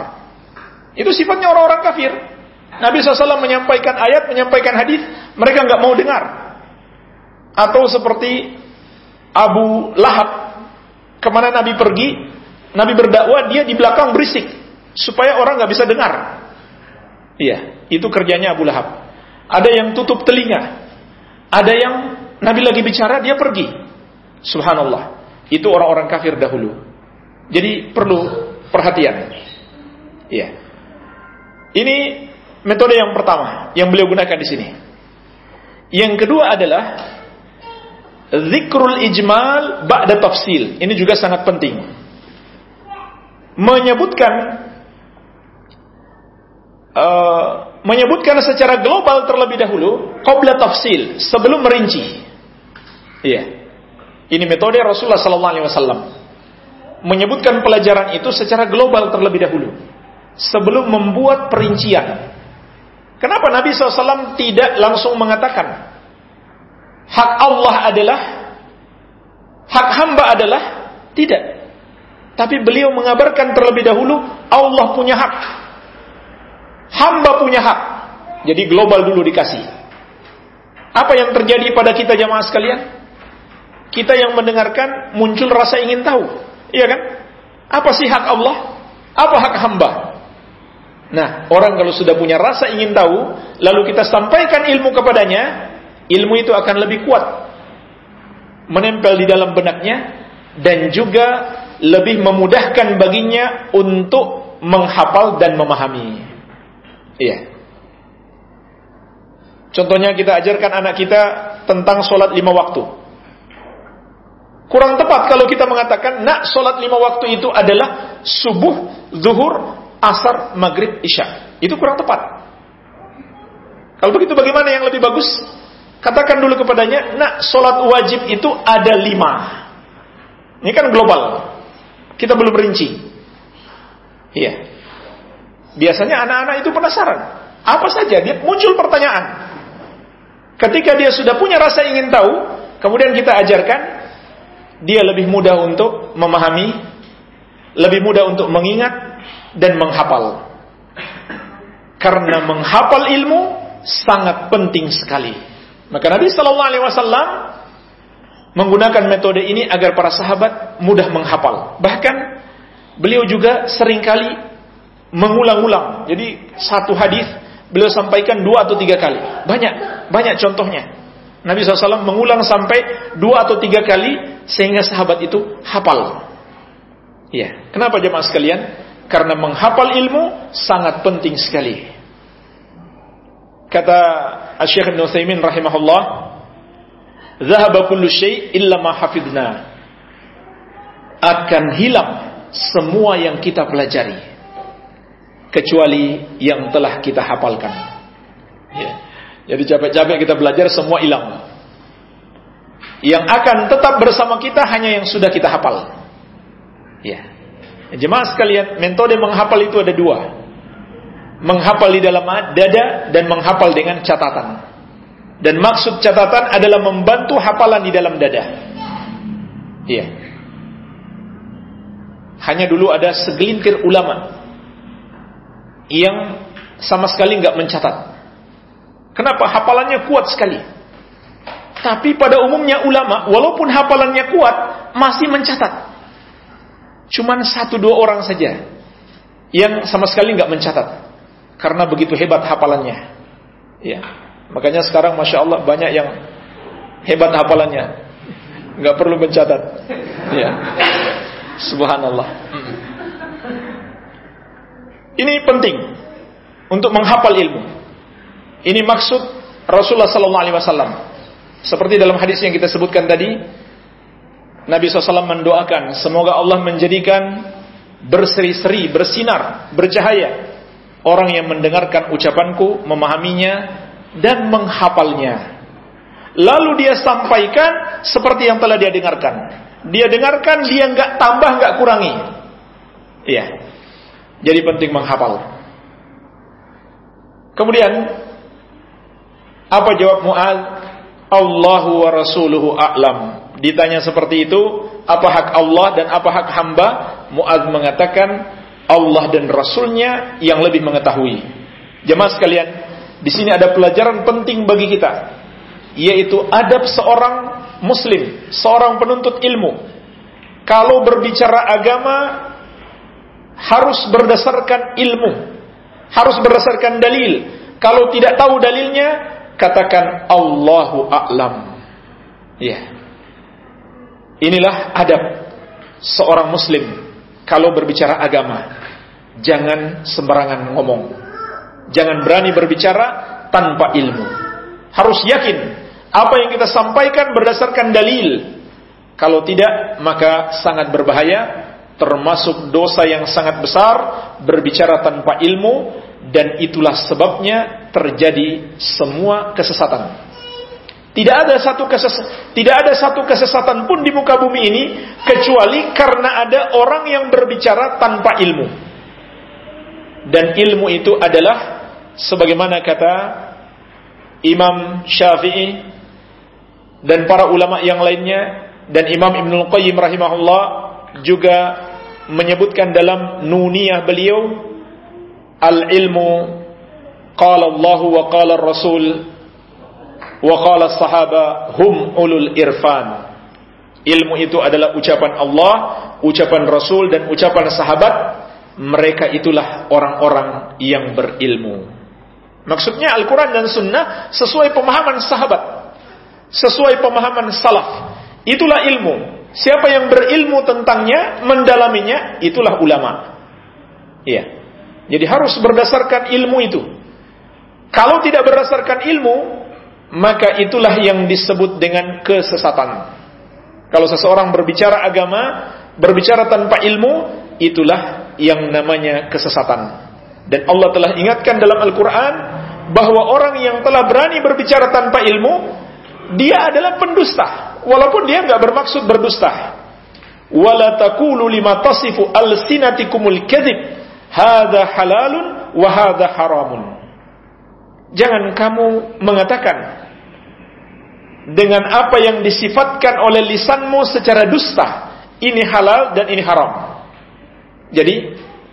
Speaker 1: Itu sifatnya orang-orang kafir. Nabi SAW menyampaikan ayat, menyampaikan hadis, mereka nggak mau dengar. Atau seperti Abu Lahab, ke mana Nabi pergi, Nabi berdakwah, dia di belakang berisik, supaya orang nggak bisa dengar. Iya, itu kerjanya Abu Lahab. Ada yang tutup telinga, ada yang Nabi lagi bicara, dia pergi. Subhanallah, itu orang-orang kafir dahulu. Jadi perlu perhatian. Iya. Ini metode yang pertama yang beliau gunakan di sini. Yang kedua adalah zikrul ijmal ba'da tafsil. Ini juga sangat penting. Menyebutkan uh, menyebutkan secara global terlebih dahulu qabla tafsil, sebelum merinci. Iya. Ini metode Rasulullah sallallahu alaihi wasallam. Menyebutkan pelajaran itu secara global terlebih dahulu sebelum membuat perincian. Kenapa Nabi SAW tidak langsung mengatakan hak Allah adalah hak hamba adalah tidak. Tapi beliau mengabarkan terlebih dahulu Allah punya hak. Hamba punya hak. Jadi global dulu dikasih. Apa yang terjadi pada kita jamaah sekalian? Kita yang mendengarkan muncul rasa ingin tahu. Iya kan? Apa sih hak Allah? Apa hak hamba? Nah, orang kalau sudah punya rasa ingin tahu, lalu kita sampaikan ilmu kepadanya, ilmu itu akan lebih kuat menempel di dalam benaknya dan juga lebih memudahkan baginya untuk menghafal dan memahami. Iya. Contohnya kita ajarkan anak kita tentang sholat lima waktu. Kurang tepat kalau kita mengatakan, nak sholat lima waktu itu adalah subuh, zuhur, asar, maghrib, isya. Itu kurang tepat. Kalau begitu bagaimana yang lebih bagus? Katakan dulu kepadanya, nak sholat wajib itu ada lima. Ini kan global. Kita belum rinci. Iya. Biasanya anak-anak itu penasaran. Apa saja, dia muncul pertanyaan. Ketika dia sudah punya rasa ingin tahu, kemudian kita ajarkan, dia lebih mudah untuk memahami, lebih mudah untuk mengingat dan menghafal. Karena menghafal ilmu sangat penting sekali. Maka Nabi Shallallahu Alaihi Wasallam menggunakan metode ini agar para sahabat mudah menghafal. Bahkan beliau juga sering kali mengulang-ulang. Jadi satu hadis beliau sampaikan dua atau tiga kali. Banyak, banyak contohnya. Nabi SAW mengulang sampai dua atau tiga kali sehingga sahabat itu hafal. Ya, kenapa jemaah sekalian? Karena menghafal ilmu sangat penting sekali. Kata Syekh Ibn rahimahullah, "Dhahaba kullu syai' illa ma hafidna." Akan hilang semua yang kita pelajari kecuali yang telah kita hafalkan. Ya. Jadi capek-capek kita belajar semua hilang. Yang akan tetap bersama kita hanya yang sudah kita hafal. Ya. Jemaah sekalian, metode menghafal itu ada dua. Menghafal di dalam dada dan menghafal dengan catatan. Dan maksud catatan adalah membantu hafalan di dalam dada. Iya. Hanya dulu ada segelintir ulama yang sama sekali nggak mencatat. Kenapa? Hafalannya kuat sekali. Tapi pada umumnya ulama, walaupun hafalannya kuat, masih mencatat. Cuman satu dua orang saja yang sama sekali nggak mencatat, karena begitu hebat hafalannya. Ya, makanya sekarang masya Allah banyak yang hebat hafalannya, nggak perlu mencatat. Ya, subhanallah. Ini penting untuk menghafal ilmu. Ini maksud Rasulullah wasallam. Seperti dalam hadis yang kita sebutkan tadi, Nabi SAW mendoakan semoga Allah menjadikan berseri-seri, bersinar, bercahaya orang yang mendengarkan ucapanku, memahaminya dan menghafalnya. Lalu dia sampaikan seperti yang telah dia dengarkan. Dia dengarkan, dia nggak tambah, nggak kurangi. Iya. Jadi penting menghafal. Kemudian apa jawab Mu'ad? Allahu wa rasuluhu a'lam. Ditanya seperti itu, apa hak Allah dan apa hak hamba? Mu'ad mengatakan Allah dan Rasulnya yang lebih mengetahui. Jemaah sekalian, di sini ada pelajaran penting bagi kita, yaitu adab seorang muslim, seorang penuntut ilmu. Kalau berbicara agama, harus berdasarkan ilmu, harus berdasarkan dalil. Kalau tidak tahu dalilnya, katakan Allahu a'lam. Ya. Inilah adab seorang muslim kalau berbicara agama. Jangan sembarangan ngomong. Jangan berani berbicara tanpa ilmu. Harus yakin apa yang kita sampaikan berdasarkan dalil. Kalau tidak, maka sangat berbahaya termasuk dosa yang sangat besar berbicara tanpa ilmu dan itulah sebabnya terjadi semua kesesatan. Tidak ada satu keses tidak ada satu kesesatan pun di muka bumi ini kecuali karena ada orang yang berbicara tanpa ilmu. Dan ilmu itu adalah sebagaimana kata Imam Syafi'i dan para ulama yang lainnya dan Imam Ibnul Qayyim rahimahullah juga menyebutkan dalam nuniyah beliau al ilmu qala Allah wa qala Rasul wa qala sahaba hum ulul irfan ilmu itu adalah ucapan Allah ucapan Rasul dan ucapan sahabat mereka itulah orang-orang yang berilmu maksudnya Al-Quran dan Sunnah sesuai pemahaman sahabat sesuai pemahaman salaf itulah ilmu Siapa yang berilmu tentangnya, mendalaminya, itulah ulama. Iya. Jadi harus berdasarkan ilmu itu. Kalau tidak berdasarkan ilmu, maka itulah yang disebut dengan kesesatan. Kalau seseorang berbicara agama, berbicara tanpa ilmu, itulah yang namanya kesesatan. Dan Allah telah ingatkan dalam Al-Quran bahwa orang yang telah berani berbicara tanpa ilmu, dia adalah pendusta, walaupun dia nggak bermaksud berdusta. Wala taqulu lima tasifu alsinatikumul kadhib, hadza halalun wa hadza haramun. Jangan kamu mengatakan dengan apa yang disifatkan oleh lisanmu secara dusta. Ini halal dan ini haram. Jadi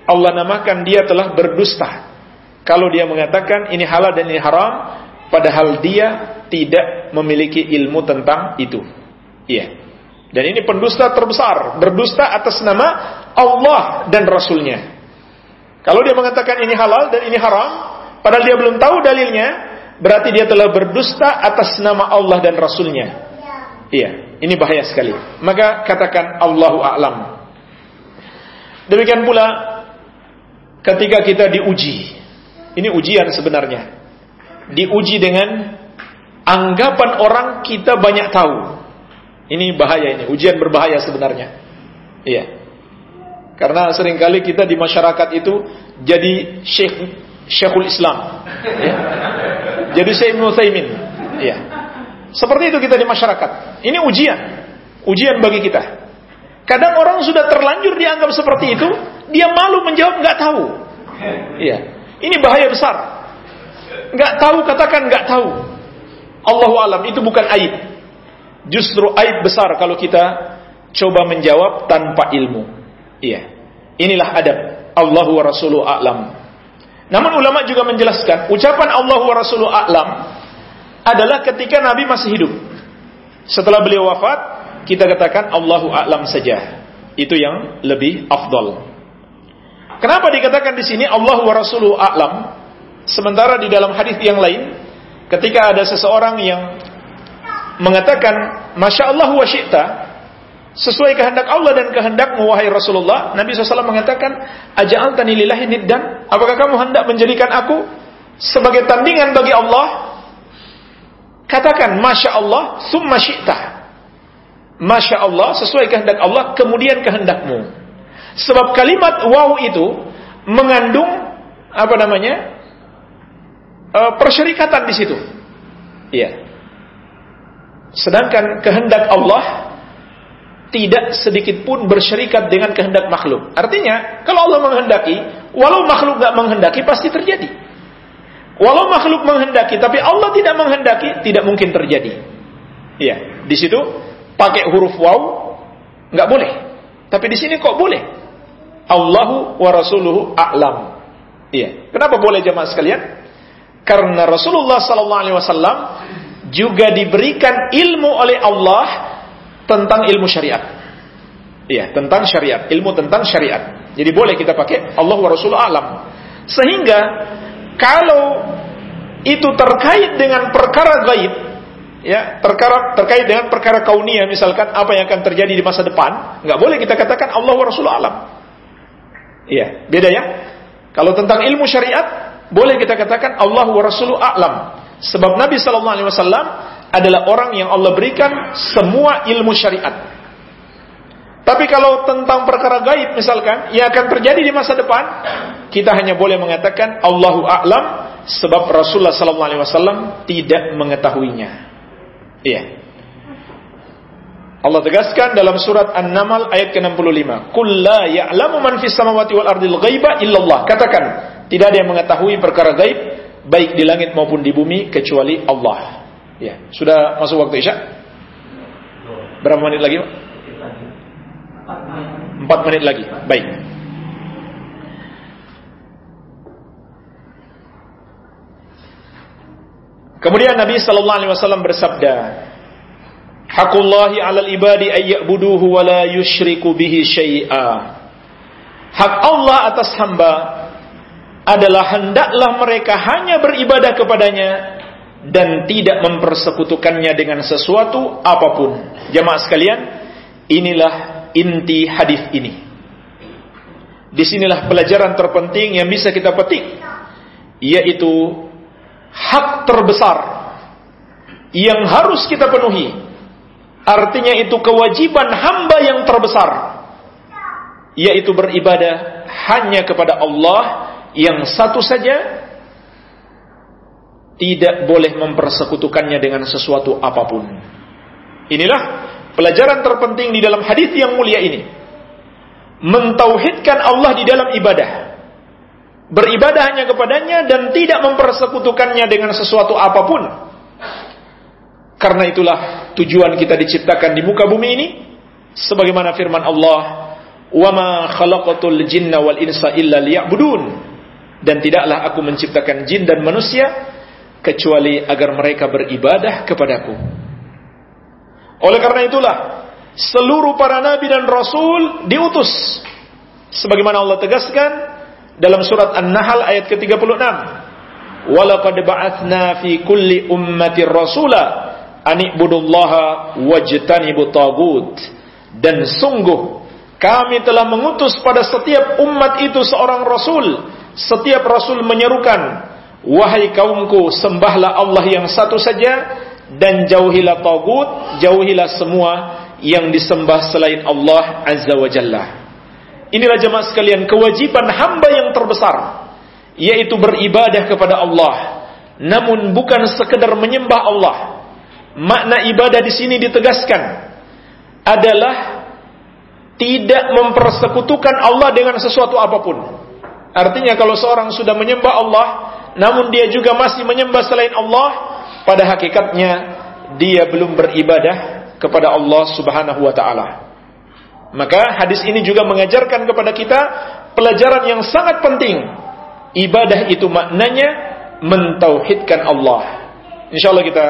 Speaker 1: Allah namakan dia telah berdusta. Kalau dia mengatakan ini halal dan ini haram, padahal dia tidak memiliki ilmu tentang itu. Iya. Dan ini pendusta terbesar, berdusta atas nama Allah dan Rasulnya. Kalau dia mengatakan ini halal dan ini haram, padahal dia belum tahu dalilnya, berarti dia telah berdusta atas nama Allah dan Rasulnya. Iya, ini bahaya sekali. Maka katakan Allahu a'lam. Demikian pula ketika kita diuji. Ini ujian sebenarnya. Diuji dengan anggapan orang kita banyak tahu. Ini bahaya ini, ujian berbahaya sebenarnya. Iya. Karena sering kali kita di masyarakat itu jadi syekh syekhul Islam. Ya. Jadi saya Ibnu Utsaimin. Iya. Seperti itu kita di masyarakat. Ini ujian. Ujian bagi kita. Kadang orang sudah terlanjur dianggap seperti itu, dia malu menjawab nggak tahu. Iya. Ini bahaya besar. Nggak tahu katakan nggak tahu. Allahu alam itu bukan aib. Justru aib besar kalau kita coba menjawab tanpa ilmu. Iya. Inilah adab. Allahu wa rasuluhu a'lam. Namun ulama juga menjelaskan, ucapan Allah wa Rasuluh a'lam adalah ketika Nabi masih hidup. Setelah beliau wafat, kita katakan Allahu a'lam saja. Itu yang lebih afdal. Kenapa dikatakan di sini Allah wa Rasuluh a'lam? Sementara di dalam hadis yang lain, ketika ada seseorang yang mengatakan, Masya Allah wa syi'ta, sesuai kehendak Allah dan kehendakmu wahai Rasulullah Nabi SAW mengatakan aja'al tani lillahi niddan. Apakah kamu hendak menjadikan aku sebagai tandingan bagi Allah? Katakan Masya Allah summa syi'ta. Masya Allah sesuai kehendak Allah kemudian kehendakmu. Sebab kalimat wow itu mengandung apa namanya uh, persyarikatan di situ. Iya. Sedangkan kehendak Allah tidak sedikit pun bersyarikat dengan kehendak makhluk. Artinya, kalau Allah menghendaki, walau makhluk gak menghendaki, pasti terjadi. Walau makhluk menghendaki, tapi Allah tidak menghendaki, tidak mungkin terjadi. Iya, di situ pakai huruf waw nggak boleh. Tapi di sini kok boleh? Allahu wa rasuluhu a'lam. Iya. Kenapa boleh jemaah sekalian? Karena Rasulullah sallallahu alaihi wasallam juga diberikan ilmu oleh Allah tentang ilmu syariat. Iya, tentang syariat, ilmu tentang syariat. Jadi boleh kita pakai Allah wa Rasul alam. Sehingga kalau itu terkait dengan perkara gaib, ya, terkara, terkait dengan perkara kaunia misalkan apa yang akan terjadi di masa depan, nggak boleh kita katakan Allah wa Rasul alam. Iya, beda ya. Kalau tentang ilmu syariat, boleh kita katakan Allah wa Rasul alam. Sebab Nabi Sallallahu Alaihi Wasallam adalah orang yang Allah berikan semua ilmu syariat. Tapi kalau tentang perkara gaib misalkan yang akan terjadi di masa depan, kita hanya boleh mengatakan Allahu a'lam sebab Rasulullah sallallahu alaihi wasallam tidak mengetahuinya. Iya. Allah tegaskan dalam surat An-Naml ayat ke-65, "Qul la ya'lamu man fis samawati wal ardil ghaiba illallah." Katakan, tidak ada yang mengetahui perkara gaib baik di langit maupun di bumi kecuali Allah. Ya, sudah masuk waktu Isya? Berapa menit lagi, Pak? Empat menit lagi. Baik. Kemudian Nabi sallallahu alaihi wasallam bersabda, "Hakullahi 'alal ibadi ay ya'buduhu wa la yusyriku bihi syai'a." Hak Allah atas hamba adalah hendaklah mereka hanya beribadah kepadanya dan tidak mempersekutukannya dengan sesuatu apa pun. Jemaah sekalian, inilah inti hadis ini. Di sinilah pelajaran terpenting yang bisa kita petik, yaitu hak terbesar yang harus kita penuhi. Artinya itu kewajiban hamba yang terbesar, yaitu beribadah hanya kepada Allah yang satu saja tidak boleh mempersekutukannya dengan sesuatu apa pun. Inilah pelajaran terpenting di dalam hadis yang mulia ini. Mentauhidkan Allah di dalam ibadah. Beribadah hanya kepadanya dan tidak mempersekutukannya dengan sesuatu apa pun. Karena itulah tujuan kita diciptakan di muka bumi ini sebagaimana firman Allah, "Wa ma khalaqatul وَالْإِنْسَ إِلَّا لِيَعْبُدُونَ. Dan tidaklah aku menciptakan jin dan manusia kecuali agar mereka beribadah kepadaku. Oleh karena itulah seluruh para nabi dan rasul diutus sebagaimana Allah tegaskan dalam surat An-Nahl ayat ke-36. Walaqad ba'atsna fi kulli ummatir rasula an ibudullaha wajtanibut tagut. Dan sungguh kami telah mengutus pada setiap umat itu seorang rasul. Setiap rasul menyerukan Wahai kaumku, sembahlah Allah yang satu saja dan jauhilah tagut, jauhilah semua yang disembah selain Allah Azza wa Jalla. Inilah jemaah sekalian kewajiban hamba yang terbesar yaitu beribadah kepada Allah. Namun bukan sekedar menyembah Allah. Makna ibadah di sini ditegaskan adalah tidak mempersekutukan Allah dengan sesuatu apa pun. Artinya kalau seorang sudah menyembah Allah, namun dia juga masih menyembah selain Allah, pada hakikatnya dia belum beribadah kepada Allah Subhanahu wa taala. Maka hadis ini juga mengajarkan kepada kita pelajaran yang sangat penting. Ibadah itu maknanya mentauhidkan Allah. Insyaallah kita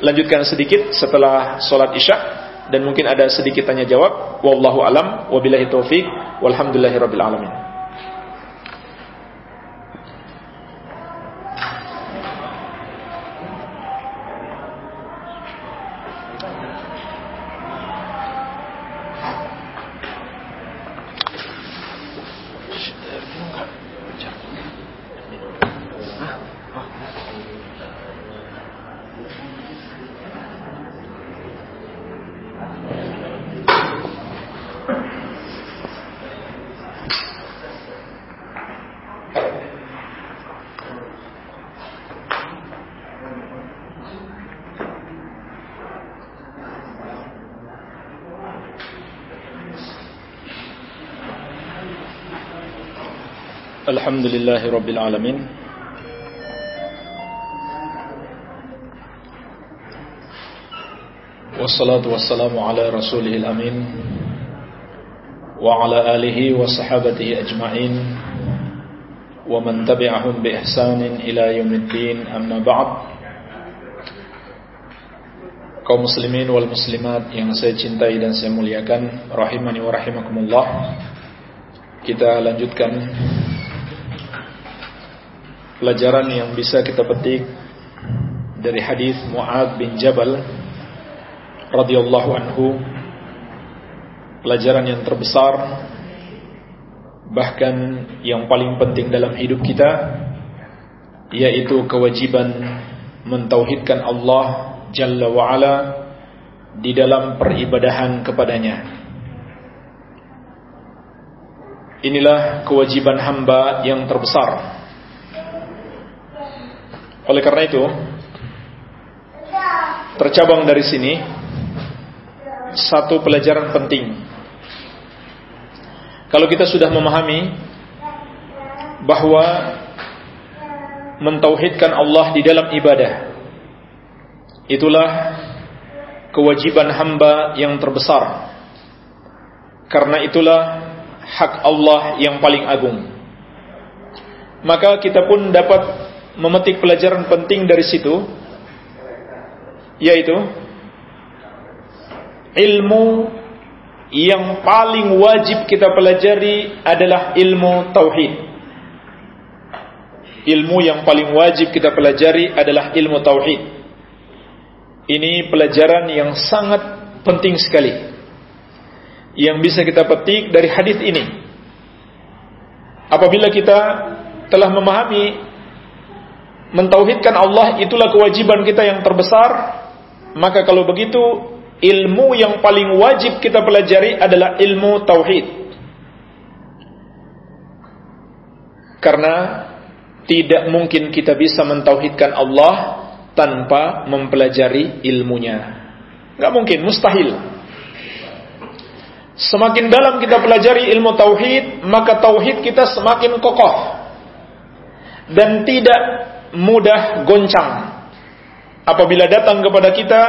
Speaker 1: lanjutkan sedikit setelah sholat isya dan mungkin ada sedikit tanya jawab. Wallahu alam wabillahi taufik walhamdulillahirabbil alamin. الحمد لله رب العالمين والصلاة والسلام على رسوله الأمين وعلى آله وصحابته أجمعين ومن تبعهم بإحسان إلى يوم الدين أما بعد kaum muslimin wal muslimat yang saya cintai dan saya muliakan rahimani wa rahimakumullah kita lanjutkan pelajaran yang bisa kita petik dari hadis Muad bin Jabal radhiyallahu anhu pelajaran yang terbesar bahkan yang paling penting dalam hidup kita yaitu kewajiban mentauhidkan Allah Jalla wa ala di dalam peribadahan kepadanya. Inilah kewajiban hamba yang terbesar oleh karena itu, tercabang dari sini satu pelajaran penting. Kalau kita sudah memahami bahwa mentauhidkan Allah di dalam ibadah itulah kewajiban hamba yang terbesar. Karena itulah hak Allah yang paling agung. Maka kita pun dapat memetik pelajaran penting dari situ yaitu ilmu yang paling wajib kita pelajari adalah ilmu tauhid. Ilmu yang paling wajib kita pelajari adalah ilmu tauhid. Ini pelajaran yang sangat penting sekali. Yang bisa kita petik dari hadis ini. apabila kita telah memahami mentauhidkan Allah itulah kewajiban kita yang terbesar, maka kalau begitu ilmu yang paling wajib kita pelajari adalah ilmu tauhid. Karena tidak mungkin kita bisa mentauhidkan Allah tanpa mempelajari ilmunya. Gak mungkin, mustahil. Semakin dalam kita pelajari ilmu tauhid, maka tauhid kita semakin kokoh dan tidak mudah goncang. Apabila datang kepada kita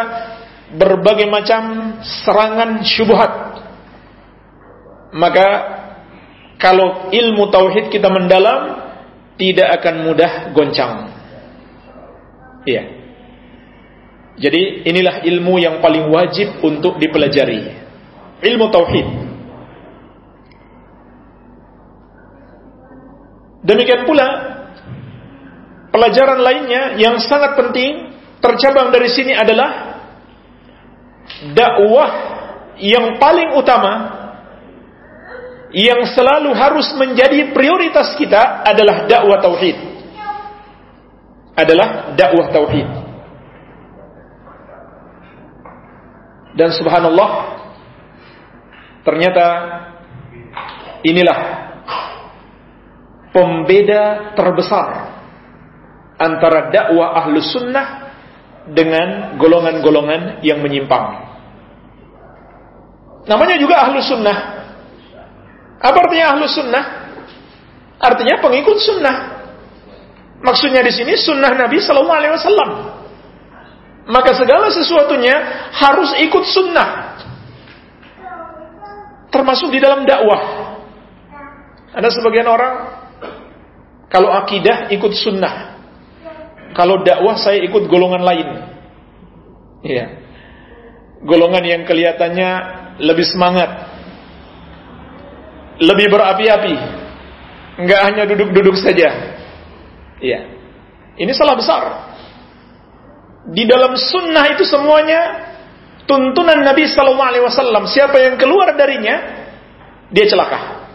Speaker 1: berbagai macam serangan syubhat, maka kalau ilmu tauhid kita mendalam, tidak akan mudah goncang. Iya. Jadi inilah ilmu yang paling wajib untuk dipelajari ilmu tauhid. Demikian pula pelajaran lainnya yang sangat penting tercabang dari sini adalah dakwah yang paling utama yang selalu harus menjadi prioritas kita adalah dakwah tauhid. Adalah dakwah tauhid. Dan subhanallah Ternyata inilah pembeda terbesar antara dakwah ahlus sunnah dengan golongan-golongan yang menyimpang. Namanya juga ahlus sunnah. Apa artinya ahlus sunnah? Artinya pengikut sunnah. Maksudnya di sini sunnah Nabi Sallallahu Alaihi Wasallam. Maka segala sesuatunya harus ikut sunnah termasuk di dalam dakwah. Ada sebagian orang kalau akidah ikut sunnah, kalau dakwah saya ikut golongan lain. Iya. Golongan yang kelihatannya lebih semangat, lebih berapi-api, nggak hanya duduk-duduk saja. Iya. Ini salah besar. Di dalam sunnah itu semuanya tuntunan Nabi Sallallahu Alaihi Wasallam. Siapa yang keluar darinya, dia celaka.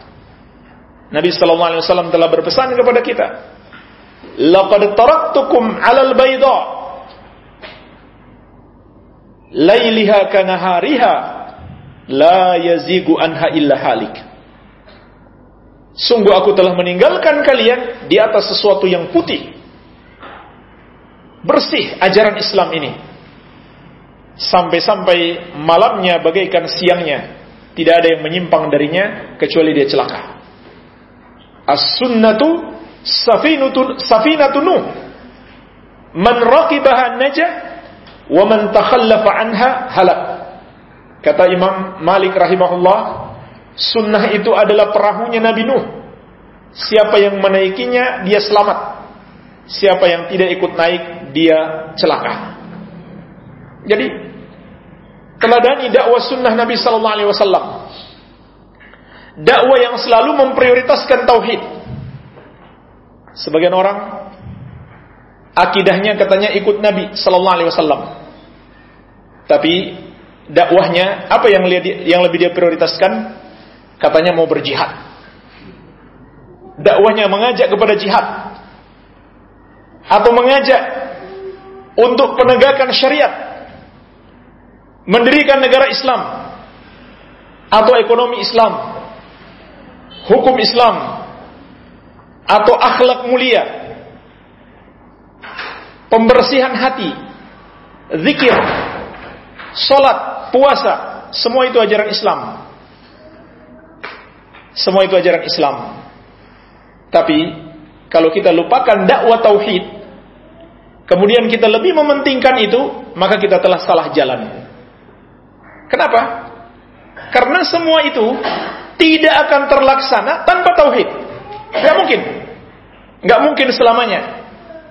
Speaker 1: Nabi Sallallahu Alaihi Wasallam telah berpesan kepada kita, "Laqad taraktukum 'alal bayda, lailiha kanahariha, la yazigu anha illa halik." Sungguh aku telah meninggalkan kalian di atas sesuatu yang putih. Bersih ajaran Islam ini sampai-sampai malamnya bagaikan siangnya tidak ada yang menyimpang darinya kecuali dia celaka as-sunnatu safinatu safinatu nuh. Man raqibaha najah wa man takhallafa anha halak. Kata Imam Malik rahimahullah sunnah itu adalah perahunya Nabi Nuh. Siapa yang menaikinya dia selamat. Siapa yang tidak ikut naik dia celaka. Jadi teladani dakwah sunnah Nabi Sallallahu Alaihi Wasallam. Dakwah yang selalu memprioritaskan tauhid. Sebagian orang akidahnya katanya ikut Nabi Sallallahu Alaihi Wasallam, tapi dakwahnya apa yang yang lebih dia prioritaskan? Katanya mau berjihad. Dakwahnya mengajak kepada jihad. Atau mengajak untuk penegakan syariat. Mendirikan negara Islam. Atau ekonomi Islam, hukum Islam atau akhlak mulia, pembersihan hati, zikir, solat, puasa, semua itu ajaran Islam. Semua itu ajaran Islam. Tapi kalau kita lupakan dakwah tauhid, kemudian kita lebih mementingkan itu, maka kita telah salah jalan. Kenapa? Karena semua itu tidak akan terlaksana tanpa tauhid. Gak mungkin. Gak mungkin selamanya.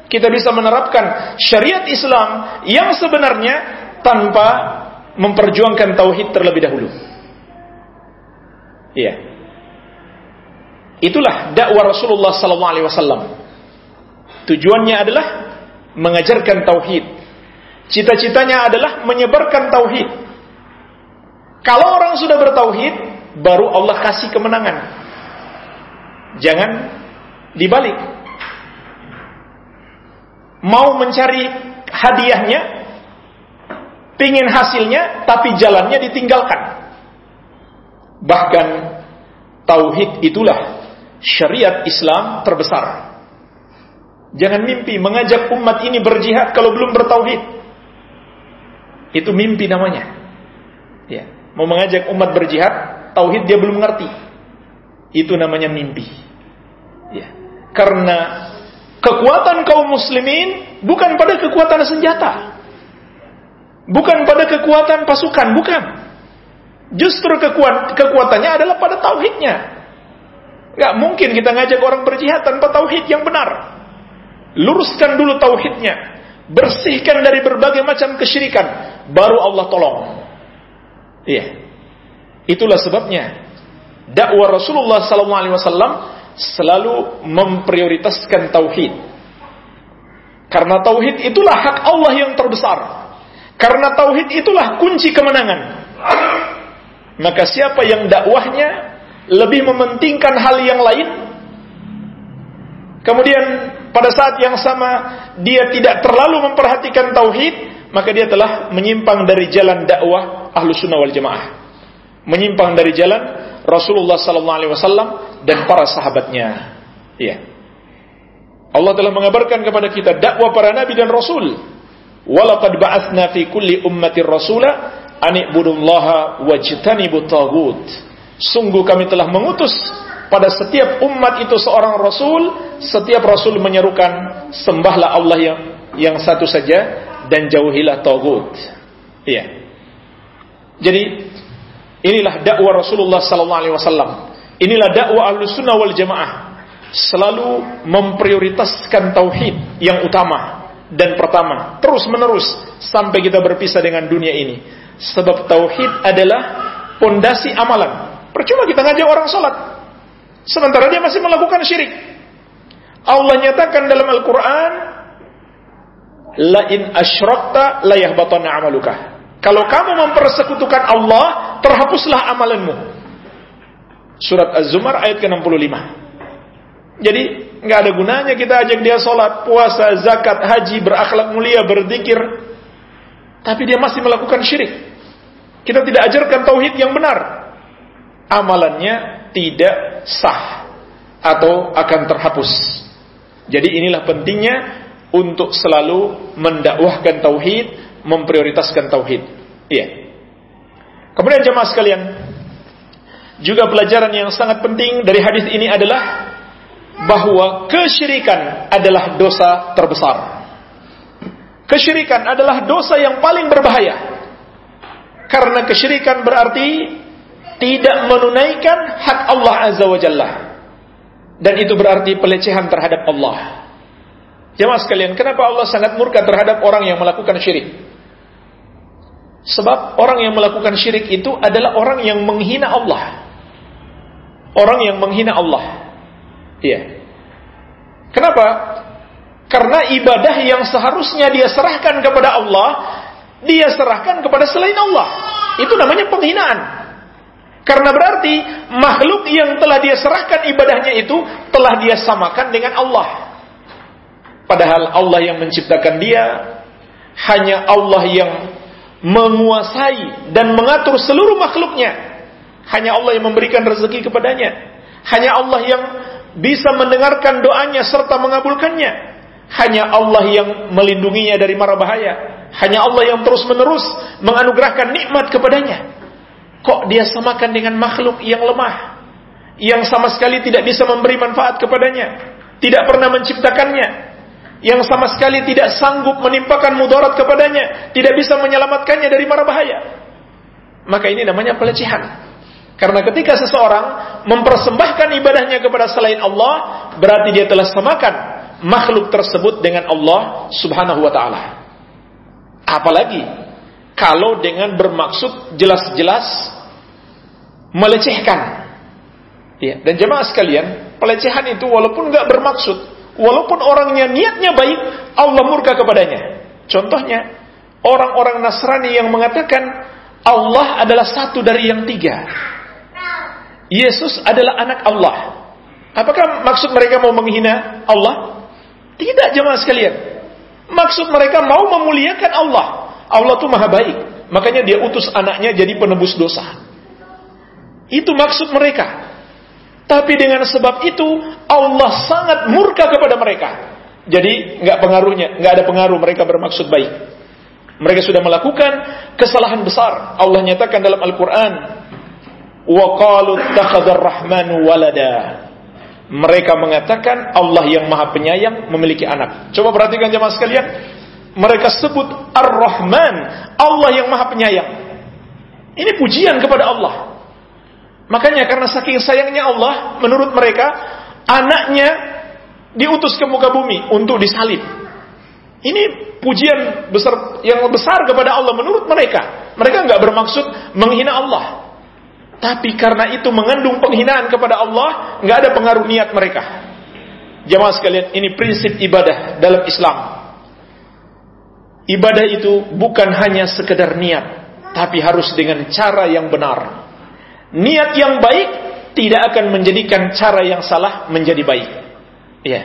Speaker 1: Kita bisa menerapkan syariat Islam yang sebenarnya tanpa memperjuangkan tauhid terlebih dahulu. Iya. Itulah dakwah Rasulullah wasallam. Tujuannya adalah mengajarkan tauhid. Cita-citanya adalah menyebarkan tauhid kalau orang sudah bertauhid, baru Allah kasih kemenangan. Jangan dibalik. Mau mencari hadiahnya, pingin hasilnya, tapi jalannya ditinggalkan. Bahkan tauhid itulah syariat Islam terbesar. Jangan mimpi mengajak umat ini berjihad kalau belum bertauhid. Itu mimpi namanya. Ya, mau mengajak umat berjihad, tauhid dia belum ngerti. Itu namanya mimpi. Ya. Karena kekuatan kaum muslimin bukan pada kekuatan senjata. Bukan pada kekuatan pasukan, bukan. Justru kekuat, kekuatannya adalah pada tauhidnya. Gak mungkin kita ngajak orang berjihad tanpa tauhid yang benar. Luruskan dulu tauhidnya. Bersihkan dari berbagai macam kesyirikan. Baru Allah tolong. Iya. Itulah sebabnya dakwah Rasulullah SAW selalu memprioritaskan tauhid. Karena tauhid itulah hak Allah yang terbesar. Karena tauhid itulah kunci kemenangan. Maka siapa yang dakwahnya lebih mementingkan hal yang lain, kemudian pada saat yang sama dia tidak terlalu memperhatikan tauhid, maka dia telah menyimpang dari jalan dakwah ahlu sunnah wal jamaah. Menyimpang dari jalan Rasulullah sallallahu alaihi wasallam dan para sahabatnya. Iya. Allah telah mengabarkan kepada kita dakwah para nabi dan rasul. Walaqad ba'atsna fi kulli ummatin rasula an ibudullaha wajtanibut tagut. Sungguh kami telah mengutus pada setiap umat itu seorang rasul, setiap rasul menyerukan sembahlah Allah yang yang satu saja dan jauhilah tagut. Iya. Jadi inilah dakwah Rasulullah sallallahu alaihi wasallam. Inilah dakwah Ahlussunnah wal Jamaah. Selalu memprioritaskan tauhid yang utama dan pertama, terus menerus sampai kita berpisah dengan dunia ini. Sebab tauhid adalah pondasi amalan. Percuma kita ngajak orang sholat, sementara dia masih melakukan syirik. Allah nyatakan dalam Al-Quran, La in asyrakta la amaluka. Kalau kamu mempersekutukan Allah, terhapuslah amalanmu. Surat Az-Zumar ayat ke-65. Jadi nggak ada gunanya kita ajak dia sholat, puasa, zakat, haji, berakhlak mulia, berzikir, tapi dia masih melakukan syirik. Kita tidak ajarkan tauhid yang benar. Amalannya tidak sah atau akan terhapus. Jadi inilah pentingnya untuk selalu mendakwahkan tauhid, memprioritaskan tauhid. Iya. Kemudian jemaah sekalian, juga pelajaran yang sangat penting dari hadis ini adalah bahwa kesyirikan adalah dosa terbesar. Kesyirikan adalah dosa yang paling berbahaya. Karena kesyirikan berarti tidak menunaikan hak Allah Azza wa Jalla. Dan itu berarti pelecehan terhadap Allah. Jemaah sekalian, kenapa Allah sangat murka terhadap orang yang melakukan syirik? Sebab orang yang melakukan syirik itu adalah orang yang menghina Allah. Orang yang menghina Allah. Iya. Kenapa? Karena ibadah yang seharusnya dia serahkan kepada Allah, dia serahkan kepada selain Allah. Itu namanya penghinaan. Karena berarti makhluk yang telah dia serahkan ibadahnya itu telah dia samakan dengan Allah. Padahal Allah yang menciptakan dia, hanya Allah yang menguasai dan mengatur seluruh makhluknya. Hanya Allah yang memberikan rezeki kepadanya. Hanya Allah yang bisa mendengarkan doanya serta mengabulkannya. Hanya Allah yang melindunginya dari mara bahaya. Hanya Allah yang terus-menerus menganugerahkan nikmat kepadanya. Kok dia samakan dengan makhluk yang lemah? Yang sama sekali tidak bisa memberi manfaat kepadanya. Tidak pernah menciptakannya. Yang sama sekali tidak sanggup menimpakan mudarat kepadanya. Tidak bisa menyelamatkannya dari mara bahaya. Maka ini namanya pelecehan. Karena ketika seseorang mempersembahkan ibadahnya kepada selain Allah, berarti dia telah samakan makhluk tersebut dengan Allah Subhanahu wa taala. Apalagi kalau dengan bermaksud jelas-jelas melecehkan. Ya, dan jemaah sekalian, pelecehan itu walaupun nggak bermaksud, walaupun orangnya niatnya baik, Allah murka kepadanya. Contohnya, orang-orang Nasrani yang mengatakan Allah adalah satu dari yang tiga. Yesus adalah anak Allah. Apakah maksud mereka mau menghina Allah? Tidak jemaah sekalian. Maksud mereka mau memuliakan Allah. Allah itu maha baik. Makanya dia utus anaknya jadi penebus dosa. Itu maksud mereka. Tapi dengan sebab itu Allah sangat murka kepada mereka. Jadi nggak pengaruhnya, nggak ada pengaruh mereka bermaksud baik. Mereka sudah melakukan kesalahan besar. Allah nyatakan dalam Al-Quran, وَقَالُوا اتَّخَذَ الرَّحْمَنُ وَلَدًا Mereka mengatakan Allah yang maha penyayang memiliki anak. Coba perhatikan jemaah sekalian. Mereka sebut Ar-Rahman, Allah yang maha penyayang. Ini pujian kepada Allah. Makanya karena saking sayangnya Allah, menurut mereka, anaknya diutus ke muka bumi untuk disalib. Ini pujian besar yang besar kepada Allah menurut mereka. Mereka nggak bermaksud menghina Allah. Tapi karena itu mengandung penghinaan kepada Allah, nggak ada pengaruh niat mereka. Jamaah sekalian, ini prinsip ibadah dalam Islam. Ibadah itu bukan hanya sekedar niat, tapi harus dengan cara yang benar. Niat yang baik tidak akan menjadikan cara yang salah menjadi baik. Ya.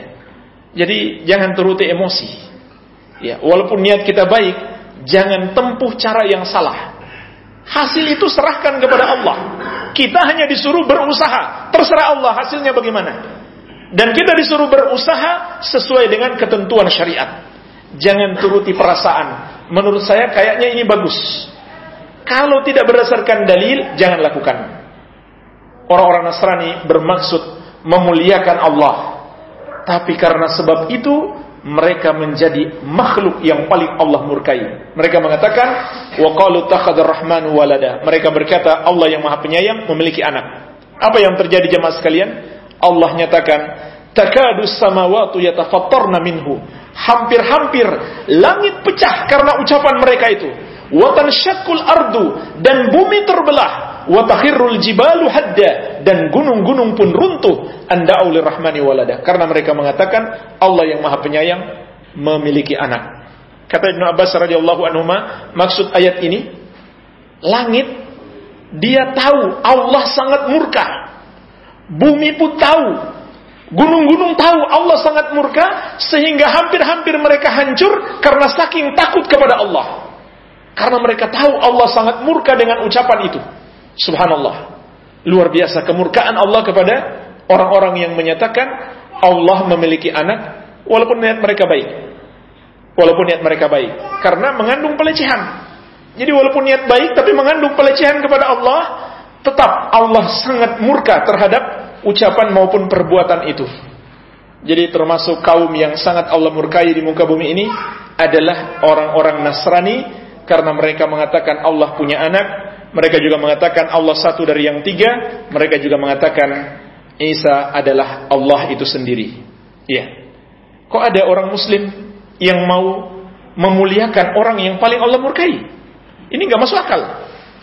Speaker 1: Jadi jangan turuti emosi. Ya, walaupun niat kita baik, jangan tempuh cara yang salah. Hasil itu serahkan kepada Allah. Kita hanya disuruh berusaha, terserah Allah hasilnya bagaimana. Dan kita disuruh berusaha sesuai dengan ketentuan syariat. Jangan turuti perasaan. Menurut saya kayaknya ini bagus. Kalau tidak berdasarkan dalil, jangan lakukan orang-orang Nasrani bermaksud memuliakan Allah. Tapi karena sebab itu mereka menjadi makhluk yang paling Allah murkai. Mereka mengatakan wa qalu rahman walada. Mereka berkata Allah yang Maha Penyayang memiliki anak. Apa yang terjadi jemaah sekalian? Allah nyatakan takadu samawati yatafattarna minhu. Hampir-hampir langit pecah karena ucapan mereka itu. Wa tanshaqqul ardu dan bumi terbelah wa jibalu hadda dan gunung-gunung pun runtuh anda oleh rahmani walada karena mereka mengatakan Allah yang Maha Penyayang memiliki anak. Kata Ibnu Abbas radhiyallahu anhu maksud ayat ini langit dia tahu Allah sangat murka. Bumi pun tahu Gunung-gunung tahu Allah sangat murka sehingga hampir-hampir mereka hancur karena saking takut kepada Allah. Karena mereka tahu Allah sangat murka dengan ucapan itu. Subhanallah. Luar biasa kemurkaan Allah kepada orang-orang yang menyatakan Allah memiliki anak walaupun niat mereka baik. Walaupun niat mereka baik. Karena mengandung pelecehan. Jadi walaupun niat baik tapi mengandung pelecehan kepada Allah, tetap Allah sangat murka terhadap ucapan maupun perbuatan itu. Jadi termasuk kaum yang sangat Allah murkai di muka bumi ini adalah orang-orang Nasrani karena mereka mengatakan Allah punya anak mereka juga mengatakan Allah satu dari yang tiga. Mereka juga mengatakan Isa adalah Allah itu sendiri. Iya. Kok ada orang Muslim yang mau memuliakan orang yang paling Allah murkai? Ini nggak masuk akal.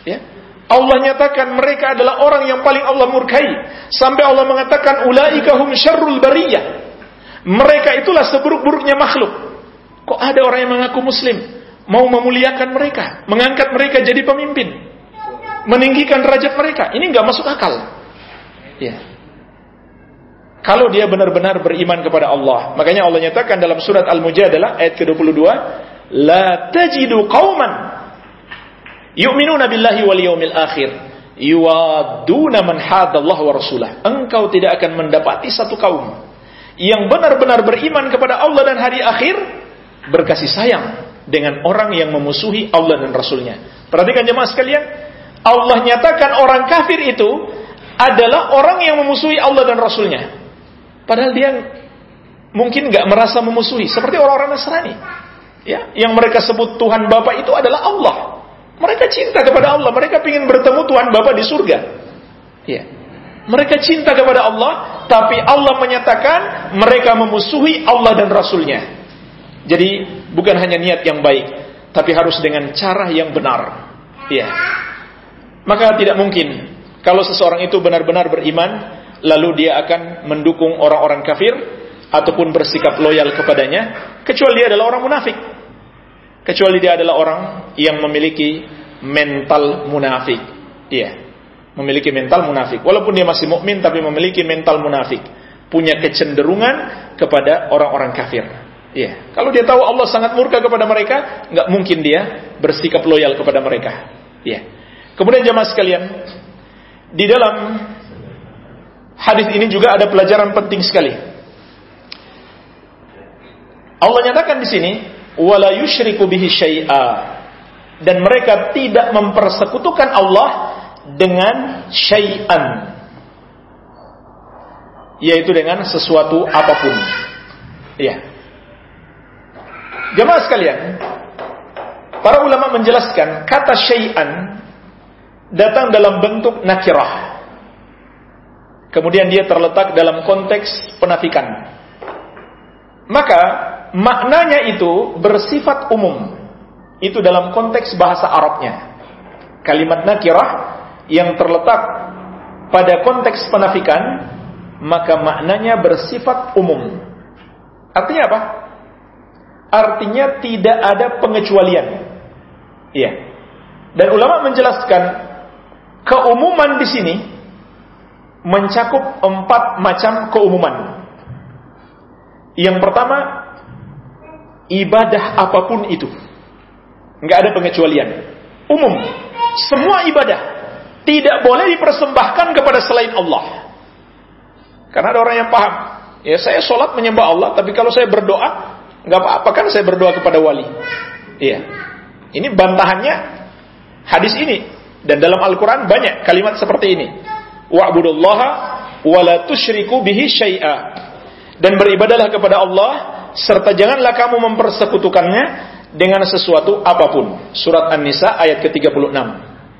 Speaker 1: Ya. Allah nyatakan mereka adalah orang yang paling Allah murkai. Sampai Allah mengatakan ulaika hum syarrul bariyah. Mereka itulah seburuk-buruknya makhluk. Kok ada orang yang mengaku muslim mau memuliakan mereka, mengangkat mereka jadi pemimpin? meninggikan derajat mereka. Ini nggak masuk akal. Ya. Kalau dia benar-benar beriman kepada Allah. Makanya Allah nyatakan dalam surat Al-Mujadalah ayat ke-22, la tajidu qauman yu'minuna billahi wal yawmil akhir yuwaduna man hadallahu wa rasulah. Engkau tidak akan mendapati satu kaum yang benar-benar beriman kepada Allah dan hari akhir berkasih sayang dengan orang yang memusuhi Allah dan Rasulnya. Perhatikan jemaah sekalian, Allah nyatakan orang kafir itu adalah orang yang memusuhi Allah dan Rasulnya. Padahal dia mungkin nggak merasa memusuhi, seperti orang-orang Nasrani. Ya, yang mereka sebut Tuhan Bapa itu adalah Allah. Mereka cinta kepada Allah, mereka ingin bertemu Tuhan Bapa di surga. Ya. Mereka cinta kepada Allah, tapi Allah menyatakan mereka memusuhi Allah dan Rasulnya. Jadi bukan hanya niat yang baik, tapi harus dengan cara yang benar. Ya. Maka tidak mungkin kalau seseorang itu benar-benar beriman lalu dia akan mendukung orang-orang kafir ataupun bersikap loyal kepadanya kecuali dia adalah orang munafik. Kecuali dia adalah orang yang memiliki mental munafik. Iya. Memiliki mental munafik. Walaupun dia masih mukmin tapi memiliki mental munafik. punya kecenderungan kepada orang-orang kafir. Iya. Kalau dia tahu Allah sangat murka kepada mereka, nggak mungkin dia bersikap loyal kepada mereka. Iya. Kemudian jemaah sekalian, di dalam hadis ini juga ada pelajaran penting sekali. Allah nyatakan di sini, wala yusyriku bihi syai'a. Dan mereka tidak mempersekutukan Allah dengan syai'an yaitu dengan sesuatu apa pun. Iya. Jemaah sekalian, para ulama menjelaskan kata syai'an datang dalam bentuk nakirah. Kemudian dia terletak dalam konteks penafikan. Maka maknanya itu bersifat umum. Itu dalam konteks bahasa Arabnya. Kalimat nakirah yang terletak pada konteks penafikan maka maknanya bersifat umum. Artinya apa? Artinya tidak ada pengecualian. Iya. Dan ulama menjelaskan keumuman di sini mencakup empat macam keumuman. Yang pertama, ibadah apa pun itu. Nggak ada pengecualian. Umum. Semua ibadah tidak boleh dipersembahkan kepada selain Allah. Karena ada orang yang paham. Ya saya sholat menyembah Allah, tapi kalau saya berdoa, nggak apa-apa kan saya berdoa kepada wali. Iya. Ini bantahannya hadis ini. Dan dalam Al-Quran banyak kalimat seperti ini. Wa'budullaha wa la tusyriku bihi syai'a. Dan beribadalah kepada Allah, serta janganlah kamu mempersekutukannya dengan sesuatu apa pun. Surat An-Nisa ayat ke-36.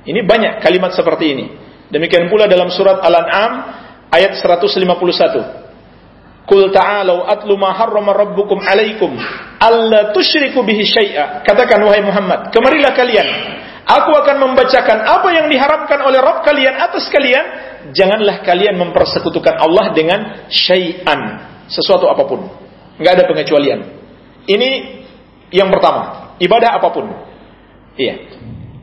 Speaker 1: Ini banyak kalimat seperti ini. Demikian pula dalam surat Al-An'am ayat 151. Qul ta'alu atlu ma harrama rabbukum alaikum alla tusyriku bihi syai'a. Katakan wahai Muhammad, kemarilah kalian. Aku akan membacakan apa yang diharamkan oleh Rabb kalian atas kalian. Janganlah kalian mempersekutukan Allah dengan syai'an, sesuatu apa pun. Enggak ada pengecualian. Ini yang pertama, ibadah apa pun. Iya.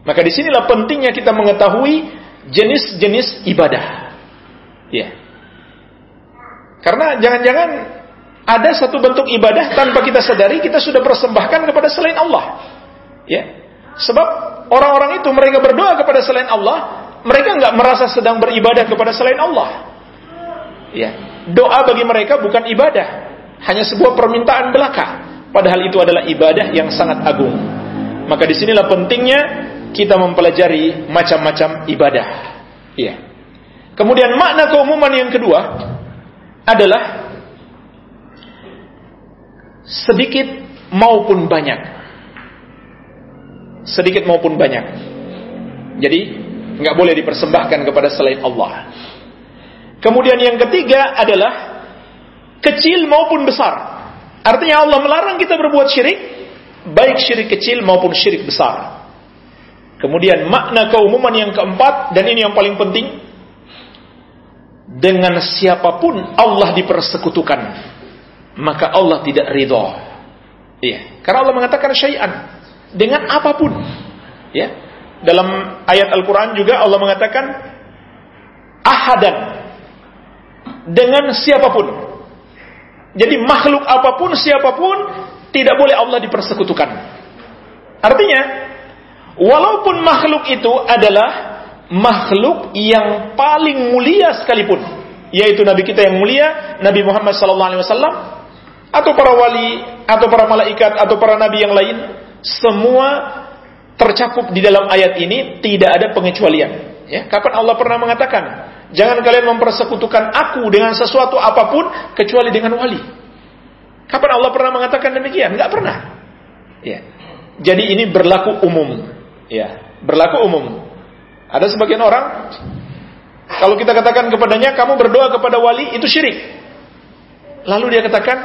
Speaker 1: Maka di sinilah pentingnya kita mengetahui jenis-jenis ibadah. Ya. Karena jangan-jangan ada satu bentuk ibadah tanpa kita sadari kita sudah persembahkan kepada selain Allah. Ya. Sebab orang-orang itu mereka berdoa kepada selain Allah, mereka nggak merasa sedang beribadah kepada selain Allah. Ya. Doa bagi mereka bukan ibadah, hanya sebuah permintaan belaka. Padahal itu adalah ibadah yang sangat agung. Maka di sinilah pentingnya kita mempelajari macam-macam ibadah. Ya. Kemudian makna keumuman yang kedua adalah sedikit maupun banyak. Sedikit maupun banyak. Jadi nggak boleh dipersembahkan kepada selain Allah. Kemudian yang ketiga adalah kecil maupun besar. Artinya Allah melarang kita berbuat syirik, baik syirik kecil maupun syirik besar. Kemudian makna keumuman yang keempat dan ini yang paling penting dengan siapa pun Allah dipersekutukan maka Allah tidak ridho iya. Karena Allah mengatakan syai'an. Dengan apa pun. Ya. Dalam ayat Al-Qur'an juga Allah mengatakan ahadan. Dengan siapa pun. Jadi makhluk apa pun siapa pun tidak boleh Allah dipersekutukan. Artinya walaupun makhluk itu adalah makhluk yang paling mulia sekalipun, yaitu nabi kita yang mulia, Nabi Muhammad wasallam atau para wali atau para malaikat atau para nabi yang lain, semua tercakup di dalam ayat ini tidak ada pengecualian. Ya, kapan Allah pernah mengatakan, jangan kalian mempersekutukan aku dengan sesuatu apa pun kecuali dengan wali. Kapan Allah pernah mengatakan demikian? Enggak pernah. Ya. Jadi ini berlaku umum. Ya, berlaku umum. Ada sebagian orang kalau kita katakan kepadanya kamu berdoa kepada wali itu syirik. Lalu dia katakan,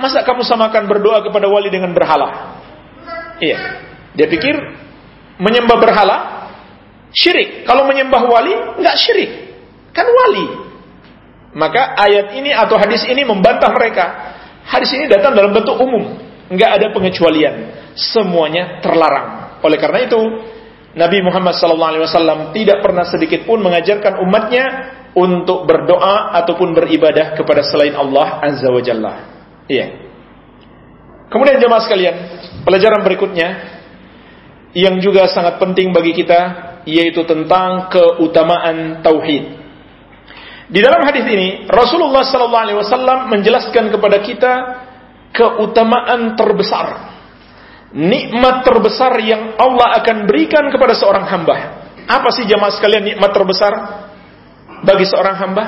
Speaker 1: masa kamu samakan berdoa kepada wali dengan berhala? Iya. Dia pikir menyembah berhala syirik. Kalau menyembah wali nggak syirik. Kan wali. Maka ayat ini atau hadis ini membantah mereka. Hadis ini datang dalam bentuk umum, nggak ada pengecualian. Semuanya terlarang. Oleh karena itu, Nabi Muhammad SAW tidak pernah sedikit pun mengajarkan umatnya untuk berdoa ataupun beribadah kepada selain Allah Azza wa Jalla. Iya. Kemudian jemaah sekalian, pelajaran berikutnya yang juga sangat penting bagi kita yaitu tentang keutamaan tauhid. Di dalam hadis ini Rasulullah wasallam menjelaskan kepada kita keutamaan terbesar. Nikmat terbesar yang Allah akan berikan kepada seorang hamba. Apa sih jemaah sekalian nikmat terbesar bagi seorang hamba?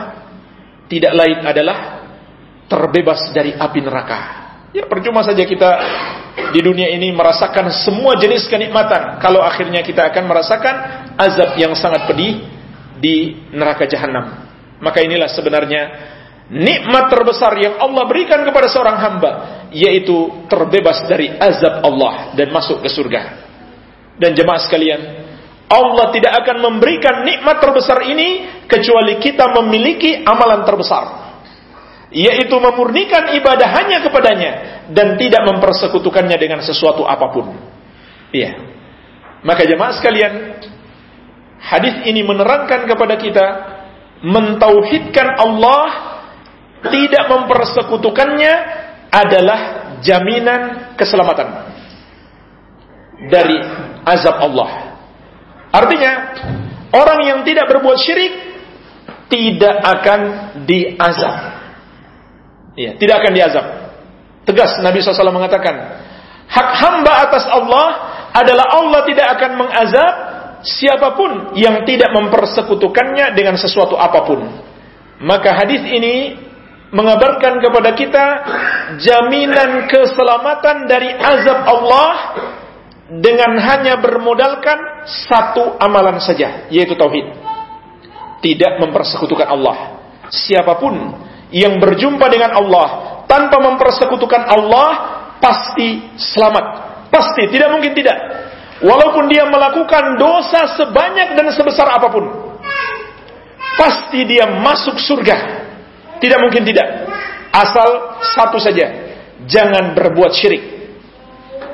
Speaker 1: Tidak lain adalah terbebas dari api neraka. Ya percuma saja kita di dunia ini merasakan semua jenis kenikmatan kalau akhirnya kita akan merasakan azab yang sangat pedih di neraka jahanam. Maka inilah sebenarnya nikmat terbesar yang Allah berikan kepada seorang hamba yaitu terbebas dari azab Allah dan masuk ke surga. Dan jemaah sekalian, Allah tidak akan memberikan nikmat terbesar ini kecuali kita memiliki amalan terbesar yaitu memurnikan ibadah hanya kepadanya dan tidak mempersekutukannya dengan sesuatu apa pun. Iya. Maka jemaah sekalian, hadis ini menerangkan kepada kita mentauhidkan Allah tidak mempersekutukannya adalah jaminan keselamatan dari azab Allah. Artinya, orang yang tidak berbuat syirik tidak akan diazab. Iya, tidak akan diazab. Tegas Nabi SAW mengatakan, hak hamba atas Allah adalah Allah tidak akan mengazab siapa pun yang tidak mempersekutukannya dengan sesuatu apa pun. Maka hadis ini mengabarkan kepada kita jaminan keselamatan dari azab Allah dengan hanya bermodalkan satu amalan saja, yaitu tauhid. Tidak mempersekutukan Allah. Siapa pun yang berjumpa dengan Allah tanpa mempersekutukan Allah pasti selamat. Pasti, tidak mungkin tidak. Walaupun dia melakukan dosa sebanyak dan sebesar apa pun. Pasti dia masuk surga. Tidak mungkin tidak. Asal satu saja. Jangan berbuat syirik.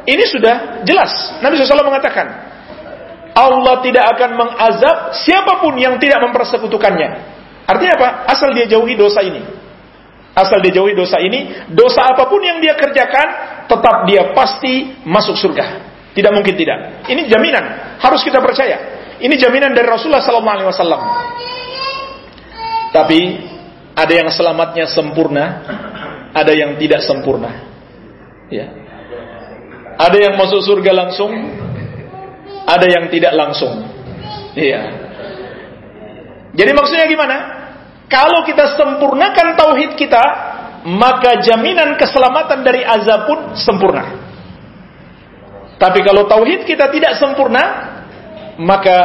Speaker 1: Ini sudah jelas. Nabi SAW mengatakan. Allah tidak akan mengazab siapa pun yang tidak mempersekutukannya. Artinya apa? Asal dia jauhi dosa ini. Asal dia jauhi dosa ini, dosa apa pun yang dia kerjakan, tetap dia pasti masuk surga. Tidak mungkin tidak. Ini jaminan, harus kita percaya. Ini jaminan dari Rasulullah SAW. Tapi ada yang selamatnya sempurna, ada yang tidak sempurna. Ya. Ada yang masuk surga langsung, ada yang tidak langsung. Iya. Jadi maksudnya gimana? Kalau kita sempurnakan tauhid kita, maka jaminan keselamatan dari azab pun sempurna. Tapi kalau tauhid kita tidak sempurna, maka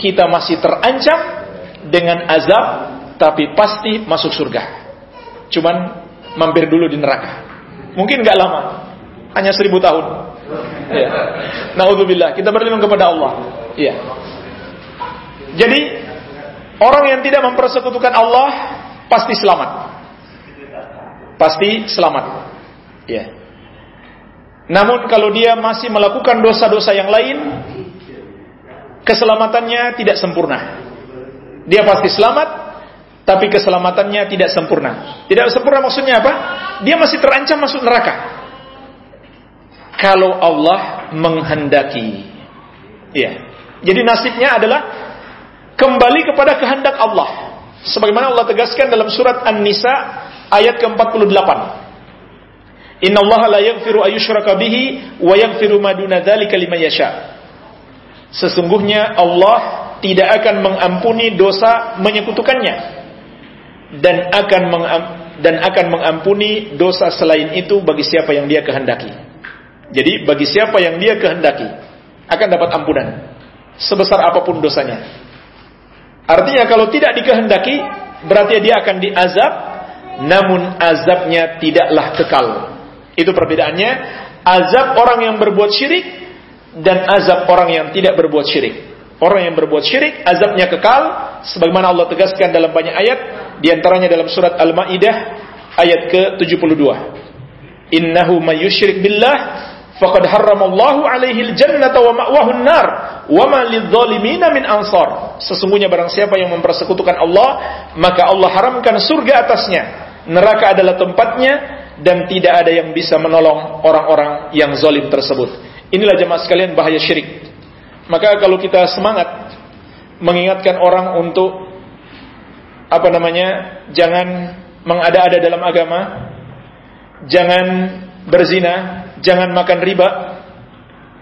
Speaker 1: kita masih terancam dengan azab, tapi pasti masuk surga. Cuman mampir dulu di neraka. Mungkin nggak lama, hanya seribu tahun. Ya. Naudzubillah, kita berlindung kepada Allah. Ya. Jadi Orang yang tidak mempersekutukan Allah pasti selamat. Pasti selamat. Ya. Namun kalau dia masih melakukan dosa-dosa yang lain, keselamatannya tidak sempurna. Dia pasti selamat, tapi keselamatannya tidak sempurna. Tidak sempurna maksudnya apa? Dia masih terancam masuk neraka. Kalau Allah menghendaki. Ya. Jadi nasibnya adalah kembali kepada kehendak Allah. Sebagaimana Allah tegaskan dalam surat An-Nisa ayat ke-48. Inna Allah la yaghfiru ayyushraka bihi wa yaghfiru ma duna dzalika liman yasha. Sesungguhnya Allah tidak akan mengampuni dosa menyekutukannya dan akan dan akan mengampuni dosa selain itu bagi siapa yang dia kehendaki. Jadi bagi siapa yang dia kehendaki akan dapat ampunan sebesar apa pun dosanya. Artinya kalau tidak dikehendaki berarti dia akan diazab namun azabnya tidaklah kekal. Itu perbedaannya azab orang yang berbuat syirik dan azab orang yang tidak berbuat syirik. Orang yang berbuat syirik azabnya kekal sebagaimana Allah tegaskan dalam banyak ayat di antaranya dalam surat Al-Maidah ayat ke-72. Innahu may yusyrik billah faqad harramallahu alaihi al-jannata wa ma'wahu an-nar wa ma lidh-dhalimina min ansar. Sesungguhnya barang siapa yang mempersekutukan Allah, maka Allah haramkan surga atasnya. Neraka adalah tempatnya dan tidak ada yang bisa menolong orang-orang yang zalim tersebut. Inilah jemaah sekalian bahaya syirik. Maka kalau kita semangat mengingatkan orang untuk apa namanya? jangan mengada-ada dalam agama, jangan berzina, jangan makan riba,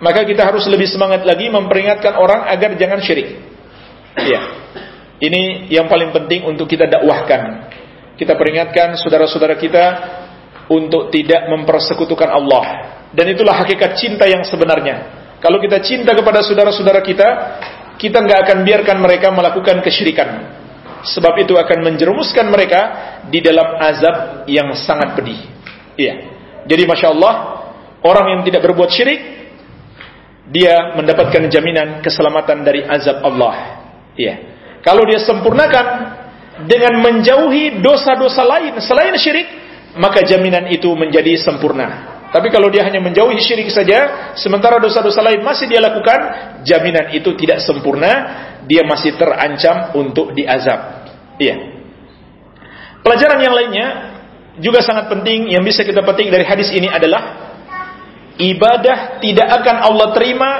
Speaker 1: maka kita harus lebih semangat lagi memperingatkan orang agar jangan syirik. Ya. Ini yang paling penting untuk kita dakwahkan. Kita peringatkan saudara-saudara kita untuk tidak mempersekutukan Allah. Dan itulah hakikat cinta yang sebenarnya. Kalau kita cinta kepada saudara-saudara kita, kita nggak akan biarkan mereka melakukan kesyirikan. Sebab itu akan menjerumuskan mereka di dalam azab yang sangat pedih. Iya. Jadi masya Allah, orang yang tidak berbuat syirik, dia mendapatkan jaminan keselamatan dari azab Allah. Iya. Kalau dia sempurnakan dengan menjauhi dosa-dosa lain selain syirik, maka jaminan itu menjadi sempurna. Tapi kalau dia hanya menjauhi syirik saja, sementara dosa-dosa lain masih dia lakukan, jaminan itu tidak sempurna, dia masih terancam untuk diazab. Iya. Pelajaran yang lainnya juga sangat penting yang bisa kita petik dari hadis ini adalah ibadah tidak akan Allah terima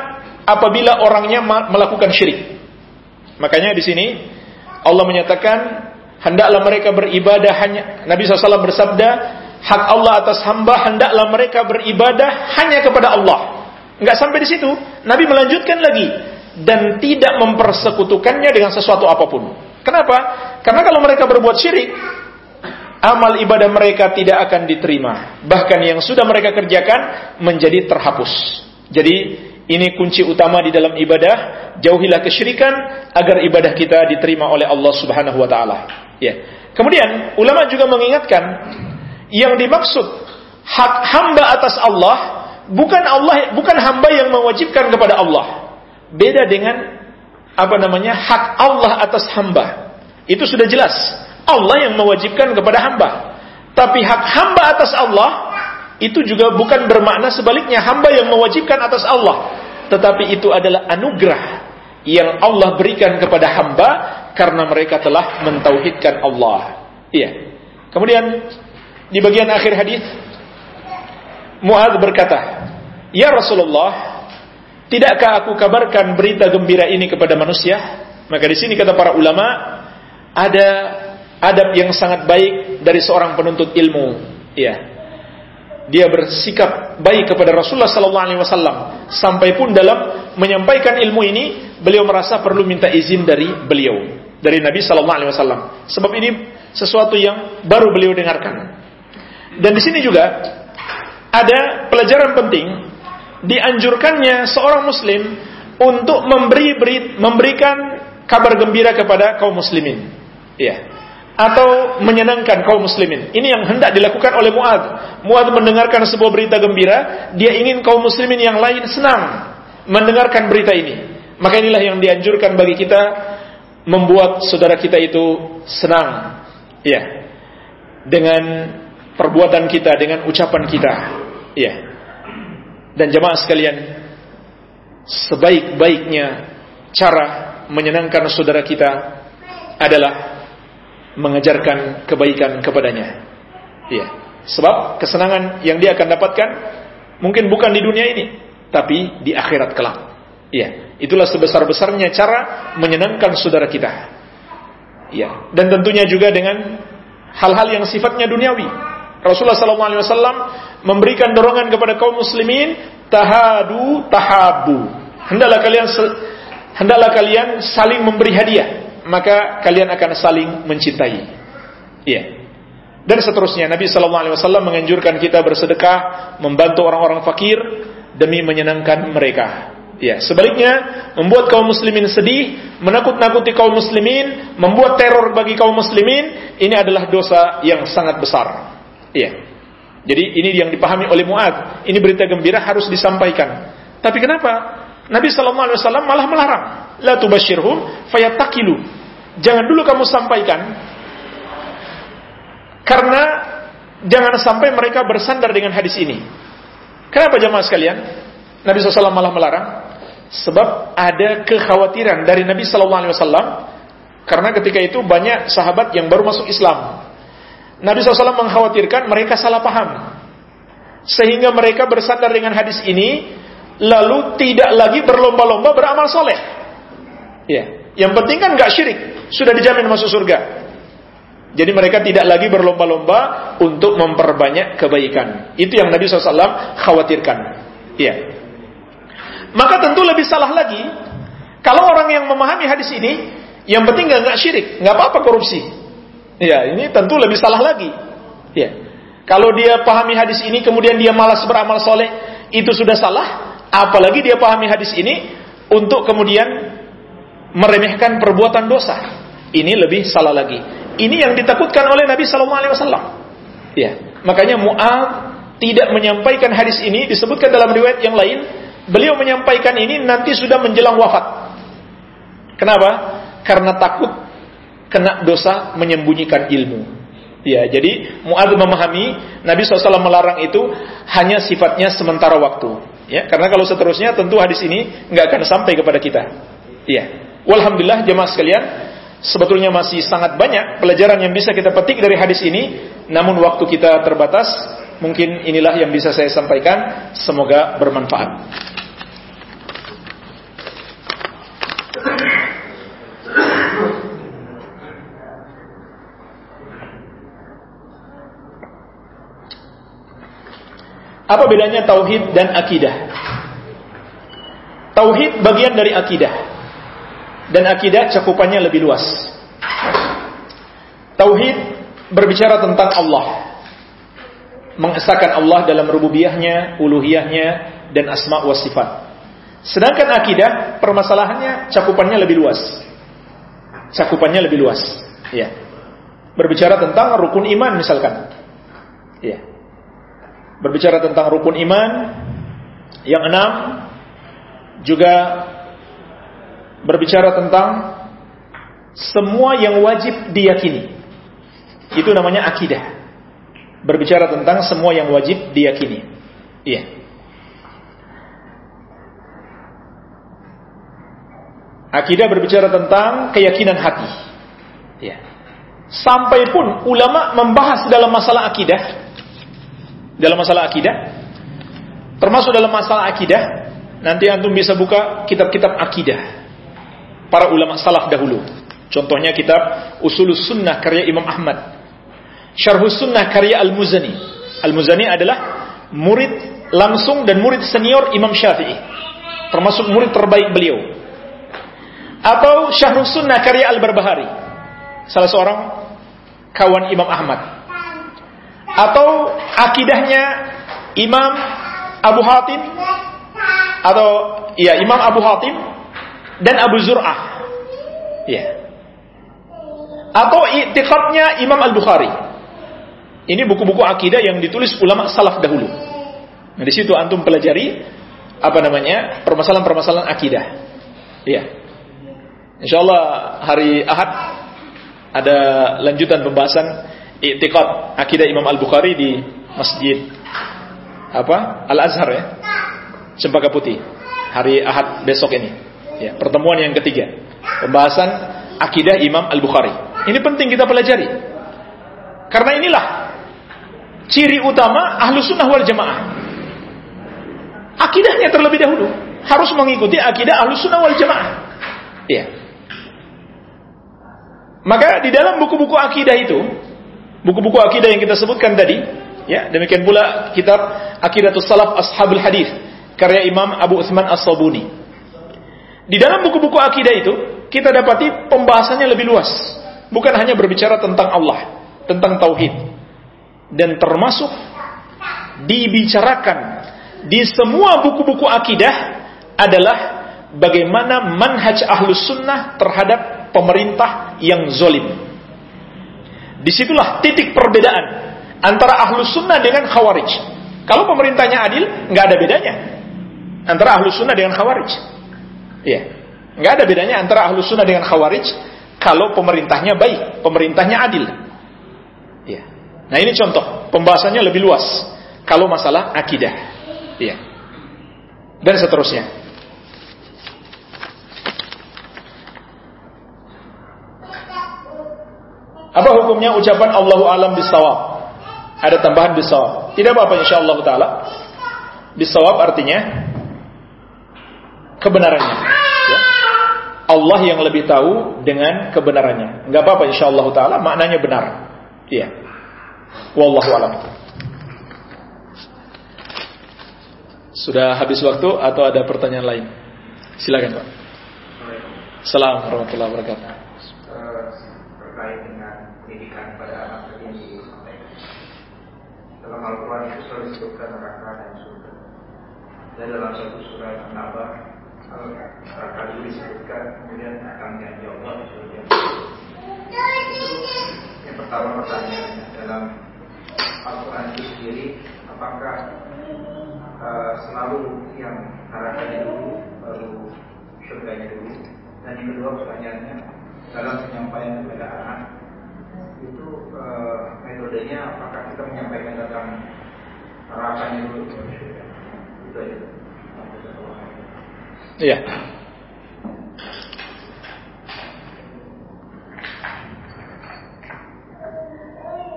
Speaker 1: apabila orangnya melakukan syirik. Makanya di sini Allah menyatakan hendaklah mereka beribadah hanya Nabi SAW bersabda hak Allah atas hamba hendaklah mereka beribadah hanya kepada Allah. Enggak sampai di situ, Nabi melanjutkan lagi dan tidak mempersekutukannya dengan sesuatu apa pun. Kenapa? Karena kalau mereka berbuat syirik, amal ibadah mereka tidak akan diterima. Bahkan yang sudah mereka kerjakan menjadi terhapus. Jadi ini kunci utama di dalam ibadah, jauhilah kesyirikan agar ibadah kita diterima oleh Allah Subhanahu wa taala. Ya. Kemudian ulama juga mengingatkan yang dimaksud hak hamba atas Allah bukan Allah bukan hamba yang mewajibkan kepada Allah. Beda dengan apa namanya hak Allah atas hamba. Itu sudah jelas. Allah yang mewajibkan kepada hamba. Tapi hak hamba atas Allah itu juga bukan bermakna sebaliknya hamba yang mewajibkan atas Allah. Tetapi itu adalah anugerah yang Allah berikan kepada hamba karena mereka telah mentauhidkan Allah. Iya. Kemudian di bagian akhir hadis Muaz berkata, "Ya Rasulullah, Tidakkah aku kabarkan berita gembira ini kepada manusia? Maka di sini kata para ulama ada adab yang sangat baik dari seorang penuntut ilmu. Ya. Dia bersikap baik kepada Rasulullah sallallahu alaihi wasallam sampai pun dalam menyampaikan ilmu ini beliau merasa perlu minta izin dari beliau, dari Nabi sallallahu alaihi wasallam. Sebab ini sesuatu yang baru beliau dengarkan. Dan di sini juga ada pelajaran penting dianjurkannya seorang muslim untuk memberi beri, memberikan kabar gembira kepada kaum muslimin. Ya. Atau menyenangkan kaum muslimin. Ini yang hendak dilakukan oleh Muad. Muad mendengarkan sebuah berita gembira, dia ingin kaum muslimin yang lain senang mendengarkan berita ini. Maka inilah yang dianjurkan bagi kita membuat saudara kita itu senang. Ya. Dengan perbuatan kita, dengan ucapan kita. Ya. Dan jemaah sekalian, sebaik-baiknya cara menyenangkan saudara kita adalah mengajarkan kebaikan kepadanya. Iya. Sebab kesenangan yang dia akan dapatkan mungkin bukan di dunia ini, tapi di akhirat kelak. Iya. Itulah sebesar-besarnya cara menyenangkan saudara kita. Iya. Dan tentunya juga dengan hal-hal yang sifatnya duniawi. Rasulullah SAW memberikan dorongan kepada kaum muslimin tahadu tahabu. Hendaklah kalian hendaklah kalian saling memberi hadiah, maka kalian akan saling mencintai. Iya. Dan seterusnya Nabi SAW menganjurkan kita bersedekah, membantu orang-orang fakir demi menyenangkan mereka. Ya, sebaliknya membuat kaum muslimin sedih, menakut-nakuti kaum muslimin, membuat teror bagi kaum muslimin, ini adalah dosa yang sangat besar. Iya. Jadi ini yang dipahami oleh Muad. Ini berita gembira harus disampaikan. Tapi kenapa Nabi Shallallahu Alaihi Wasallam malah melarang? La tubashirhum fayatakilu. Jangan dulu kamu sampaikan. Karena jangan sampai mereka bersandar dengan hadis ini. Kenapa jemaah sekalian? Nabi SAW malah melarang sebab ada kekhawatiran dari Nabi SAW karena ketika itu banyak sahabat yang baru masuk Islam. Nabi SAW mengkhawatirkan mereka salah paham sehingga mereka bersandar dengan hadis ini lalu tidak lagi berlomba-lomba beramal soleh. Ya, yang penting kan nggak syirik, sudah dijamin masuk surga. Jadi mereka tidak lagi berlomba-lomba untuk memperbanyak kebaikan. Itu yang Nabi SAW khawatirkan. Iya. Maka tentu lebih salah lagi kalau orang yang memahami hadis ini, yang penting nggak nggak syirik, nggak apa-apa korupsi. Iya, ini tentu lebih salah lagi. Iya. Kalau dia pahami hadis ini kemudian dia malas beramal soleh, itu sudah salah. Apalagi dia pahami hadis ini untuk kemudian meremehkan perbuatan dosa. Ini lebih salah lagi. Ini yang ditakutkan oleh Nabi Sallallahu Alaihi Wasallam. Ya, makanya Mu'ad tidak menyampaikan hadis ini disebutkan dalam riwayat yang lain. Beliau menyampaikan ini nanti sudah menjelang wafat. Kenapa? Karena takut kena dosa menyembunyikan ilmu. Ya, jadi Mu'ad memahami Nabi SAW melarang itu hanya sifatnya sementara waktu. Ya, karena kalau seterusnya tentu hadis ini nggak akan sampai kepada kita. Ya, walhamdulillah jemaah sekalian, sebetulnya masih sangat banyak pelajaran yang bisa kita petik dari hadis ini, namun waktu kita terbatas. Mungkin inilah yang bisa saya sampaikan. Semoga bermanfaat. Apa bedanya tauhid dan akidah? Tauhid bagian dari akidah dan akidah cakupannya lebih luas. Tauhid berbicara tentang Allah. Mengesahkan Allah dalam rububiyahnya, uluhiyahnya, dan asma wa sifat. Sedangkan akidah, permasalahannya cakupannya lebih luas. Cakupannya lebih luas. Ya. Berbicara tentang rukun iman misalkan. Ya. Berbicara tentang rukun iman yang enam juga berbicara tentang semua yang wajib diyakini. Itu namanya akidah. Berbicara tentang semua yang wajib diyakini. Iya. Akidah berbicara tentang keyakinan hati. Iya. Sampai pun ulama membahas dalam masalah akidah, dalam masalah akidah, termasuk dalam masalah akidah, nanti antum bisa buka kitab-kitab akidah para ulama salaf dahulu. Contohnya kitab Usulus Sunnah karya Imam Ahmad. Syarhus Sunnah karya Al-Muzani. Al-Muzani adalah murid langsung dan murid senior Imam Syafi'i. Termasuk murid terbaik beliau. Atau Syarhus Sunnah karya Al-Barbahari. Salah seorang kawan Imam Ahmad. Atau akidahnya Imam Abu Hatim atau ya Imam Abu Hatim dan Abu Zur'ah. Ya. Atau i'tiqadnya Imam Al-Bukhari. Ini buku-buku akidah yang ditulis ulama salaf dahulu. Nah, di situ antum pelajari apa namanya? permasalahan-permasalahan akidah. Ya. Insyaallah hari Ahad ada lanjutan pembahasan i'tiqad akidah Imam Al-Bukhari di Masjid apa? Al-Azhar ya. Cempaka Putih. Hari Ahad besok ini. Ya, pertemuan yang ketiga. Pembahasan akidah Imam Al-Bukhari. Ini penting kita pelajari. Karena inilah ciri utama ahlu sunnah wal jamaah. Akidahnya terlebih dahulu. Harus mengikuti akidah ahlu sunnah wal jamaah. Ya. Maka di dalam buku-buku akidah itu, buku-buku akidah yang kita sebutkan tadi, ya, demikian pula kitab Akidatus Salaf Ashabul Hadis karya Imam Abu Utsman As-Sabuni. Di dalam buku-buku akidah itu, kita dapati pembahasannya lebih luas. Bukan hanya berbicara tentang Allah, tentang tauhid. Dan termasuk dibicarakan di semua buku-buku akidah adalah bagaimana manhaj ahlus sunnah terhadap pemerintah yang zolim. Di situlah titik perbedaan antara ahlus sunnah dengan khawarij. Kalau pemerintahnya adil, nggak ada bedanya antara ahlus sunnah dengan khawarij. Iya. Nggak ada bedanya antara ahlu sunnah dengan khawarij kalau pemerintahnya baik, pemerintahnya adil. Iya. Nah ini contoh, pembahasannya lebih luas kalau masalah akidah. Iya. Dan seterusnya. Apa hukumnya ucapan Allahu alam bisawab? Ada tambahan bisawab. Tidak apa-apa insyaallah taala. Bisawab artinya kebenarannya. Ya. Allah yang lebih tahu dengan kebenarannya. Enggak apa-apa insyaallah taala maknanya benar. Iya. Wallahu alam. Sudah habis waktu atau ada pertanyaan lain? Silakan, Pak. Assalamualaikum warahmatullahi wabarakatuh.
Speaker 2: Terkait dengan pendidikan pada anak tertinggi dalam Al-Quran itu selalu disebutkan neraka dan surga. Dan dalam satu surat An-Naba, neraka itu disebutkan kemudian akan janji Allah di surga. Yang pertama pertanyaannya dalam Al-Quran itu sendiri, apakah uh, selalu yang nerakanya dulu baru surganya dulu? Dan yang kedua pertanyaannya dalam penyampaian kepada anak itu uh, metodenya apakah kita menyampaikan tentang nerakanya dulu itu aja.
Speaker 1: Iya.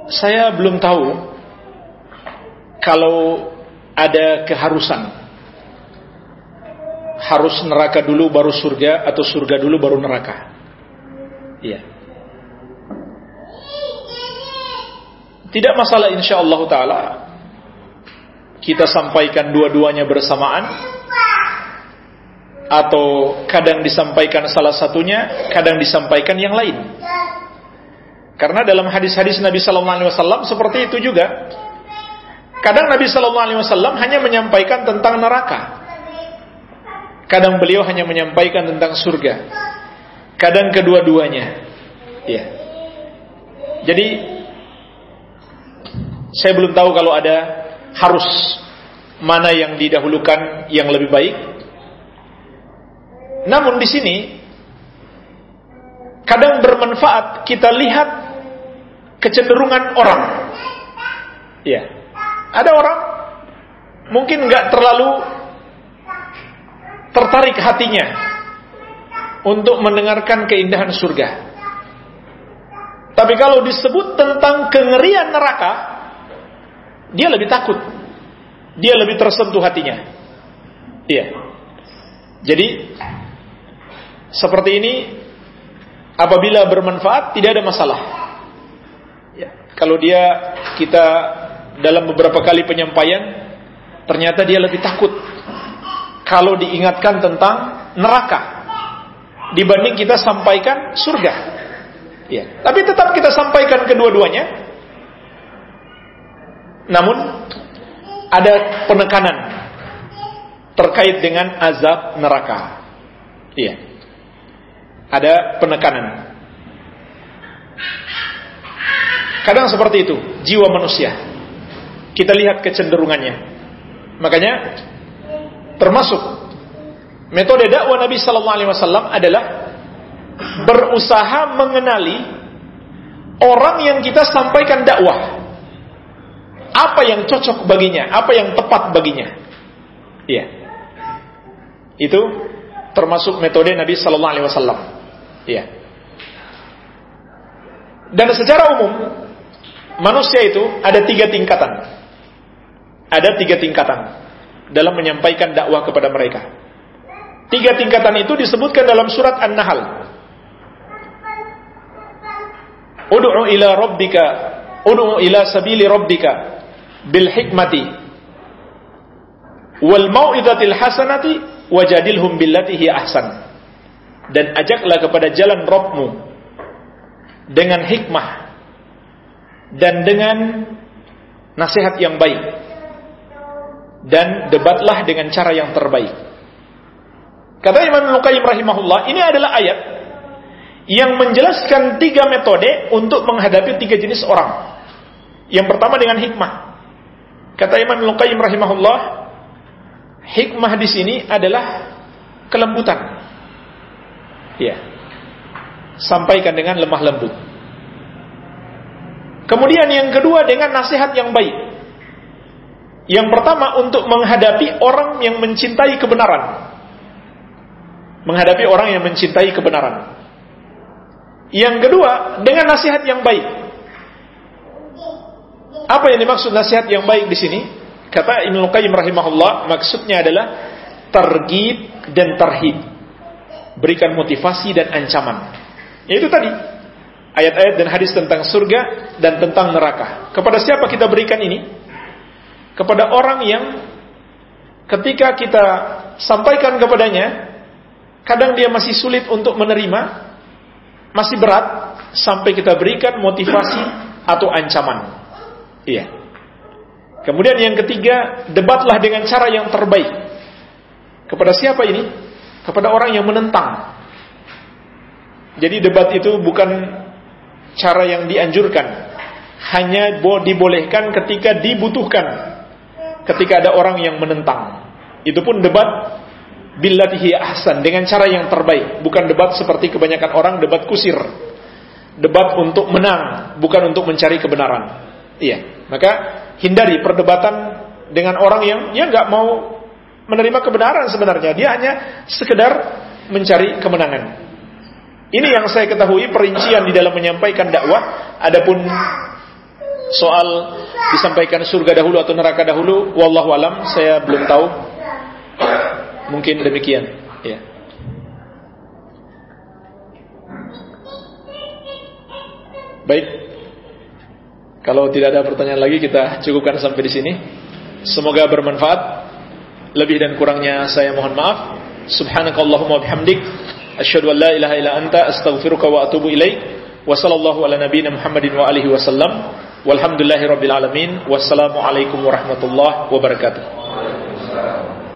Speaker 1: Saya belum tahu kalau ada keharusan harus neraka dulu baru surga atau surga dulu baru neraka. Iya. Tidak masalah insya Allah taala kita sampaikan dua-duanya bersamaan atau kadang disampaikan salah satunya, kadang disampaikan yang lain. Karena dalam hadis-hadis Nabi Wasallam seperti itu juga. Kadang Nabi Wasallam hanya menyampaikan tentang neraka. Kadang beliau hanya menyampaikan tentang surga. Kadang kedua-duanya. Ya. Jadi saya belum tahu kalau ada harus mana yang didahulukan yang lebih baik. Namun di sini kadang bermanfaat kita lihat kecenderungan orang. Ya. Ada orang mungkin nggak terlalu tertarik hatinya untuk mendengarkan keindahan surga. Tapi kalau disebut tentang kengerian neraka, dia lebih takut. Dia lebih tersentuh hatinya. Iya. Jadi seperti ini apabila bermanfaat tidak ada masalah. Ya. Kalau dia kita dalam beberapa kali penyampaian ternyata dia lebih takut kalau diingatkan tentang neraka dibanding kita sampaikan surga. Ya. Tapi tetap kita sampaikan kedua-duanya. Namun ada penekanan terkait dengan azab neraka. Iya. Ada penekanan. Kadang seperti itu jiwa manusia. Kita lihat kecenderungannya. Makanya termasuk metode dakwah Nabi Sallallahu Alaihi Wasallam adalah berusaha mengenali orang yang kita sampaikan dakwah. Apa yang cocok baginya, apa yang tepat baginya. Iya. Itu termasuk metode Nabi Sallallahu Alaihi Wasallam. Iya. Dan secara umum manusia itu ada tiga tingkatan. Ada tiga tingkatan dalam menyampaikan dakwah kepada mereka. Tiga tingkatan itu disebutkan dalam surat An-Nahl. Ud'u ila rabbika, ud'u ila sabili rabbika bil hikmati wal mau'izatil hasanati wajadilhum billati hi ahsan. Dan ajaklah kepada jalan Rabbmu dengan hikmah dan dengan nasihat yang baik dan debatlah dengan cara yang terbaik. Kata Imam Al-Qayyim rahimahullah, ini adalah ayat yang menjelaskan tiga metode untuk menghadapi tiga jenis orang. Yang pertama dengan hikmah. Kata Imam Al-Qayyim rahimahullah, hikmah di sini adalah kelembutan. Ya. Sampaikan dengan lemah lembut. Kemudian yang kedua dengan nasihat yang baik Yang pertama untuk menghadapi orang yang mencintai kebenaran. Menghadapi orang yang mencintai kebenaran. Yang kedua, dengan nasihat yang baik. Apa yang dimaksud nasihat yang baik di sini? Kata Ibnu Qayyim rahimahullah, maksudnya adalah tergib dan terhib. Berikan motivasi dan ancaman. Yaitu tadi ayat-ayat dan hadis tentang surga dan tentang neraka. Kepada siapa kita berikan ini? kepada orang yang ketika kita sampaikan kepadanya, kadang dia masih sulit untuk menerima, masih berat, sampai kita berikan motivasi atau ancaman. Iya. Kemudian yang ketiga, debatlah dengan cara yang terbaik. Kepada siapa ini? Kepada orang yang menentang. Jadi debat itu bukan cara yang dianjurkan. Hanya dibolehkan ketika dibutuhkan ketika ada orang yang menentang. Itu pun debat billatihi ahsan dengan cara yang terbaik, bukan debat seperti kebanyakan orang debat kusir. Debat untuk menang, bukan untuk mencari kebenaran. Iya, maka hindari perdebatan dengan orang yang ya nggak mau menerima kebenaran sebenarnya. Dia hanya sekedar mencari kemenangan. Ini yang saya ketahui perincian di dalam menyampaikan dakwah. Adapun soal disampaikan surga dahulu atau neraka dahulu, wallahu alam, saya belum tahu. Mungkin demikian, ya. Baik. Kalau tidak ada pertanyaan lagi kita cukupkan sampai di sini. Semoga bermanfaat. Lebih dan kurangnya saya mohon maaf. Subhanakallahumma bihamdik asyhadu an la ilaha illa anta astaghfiruka wa atubu ilaik. Wa sallallahu ala nabiyyina Muhammadin wa alihi wasallam. Walhamdulillahi rabbil alamin. Wassalamualaikum warahmatullahi wabarakatuh.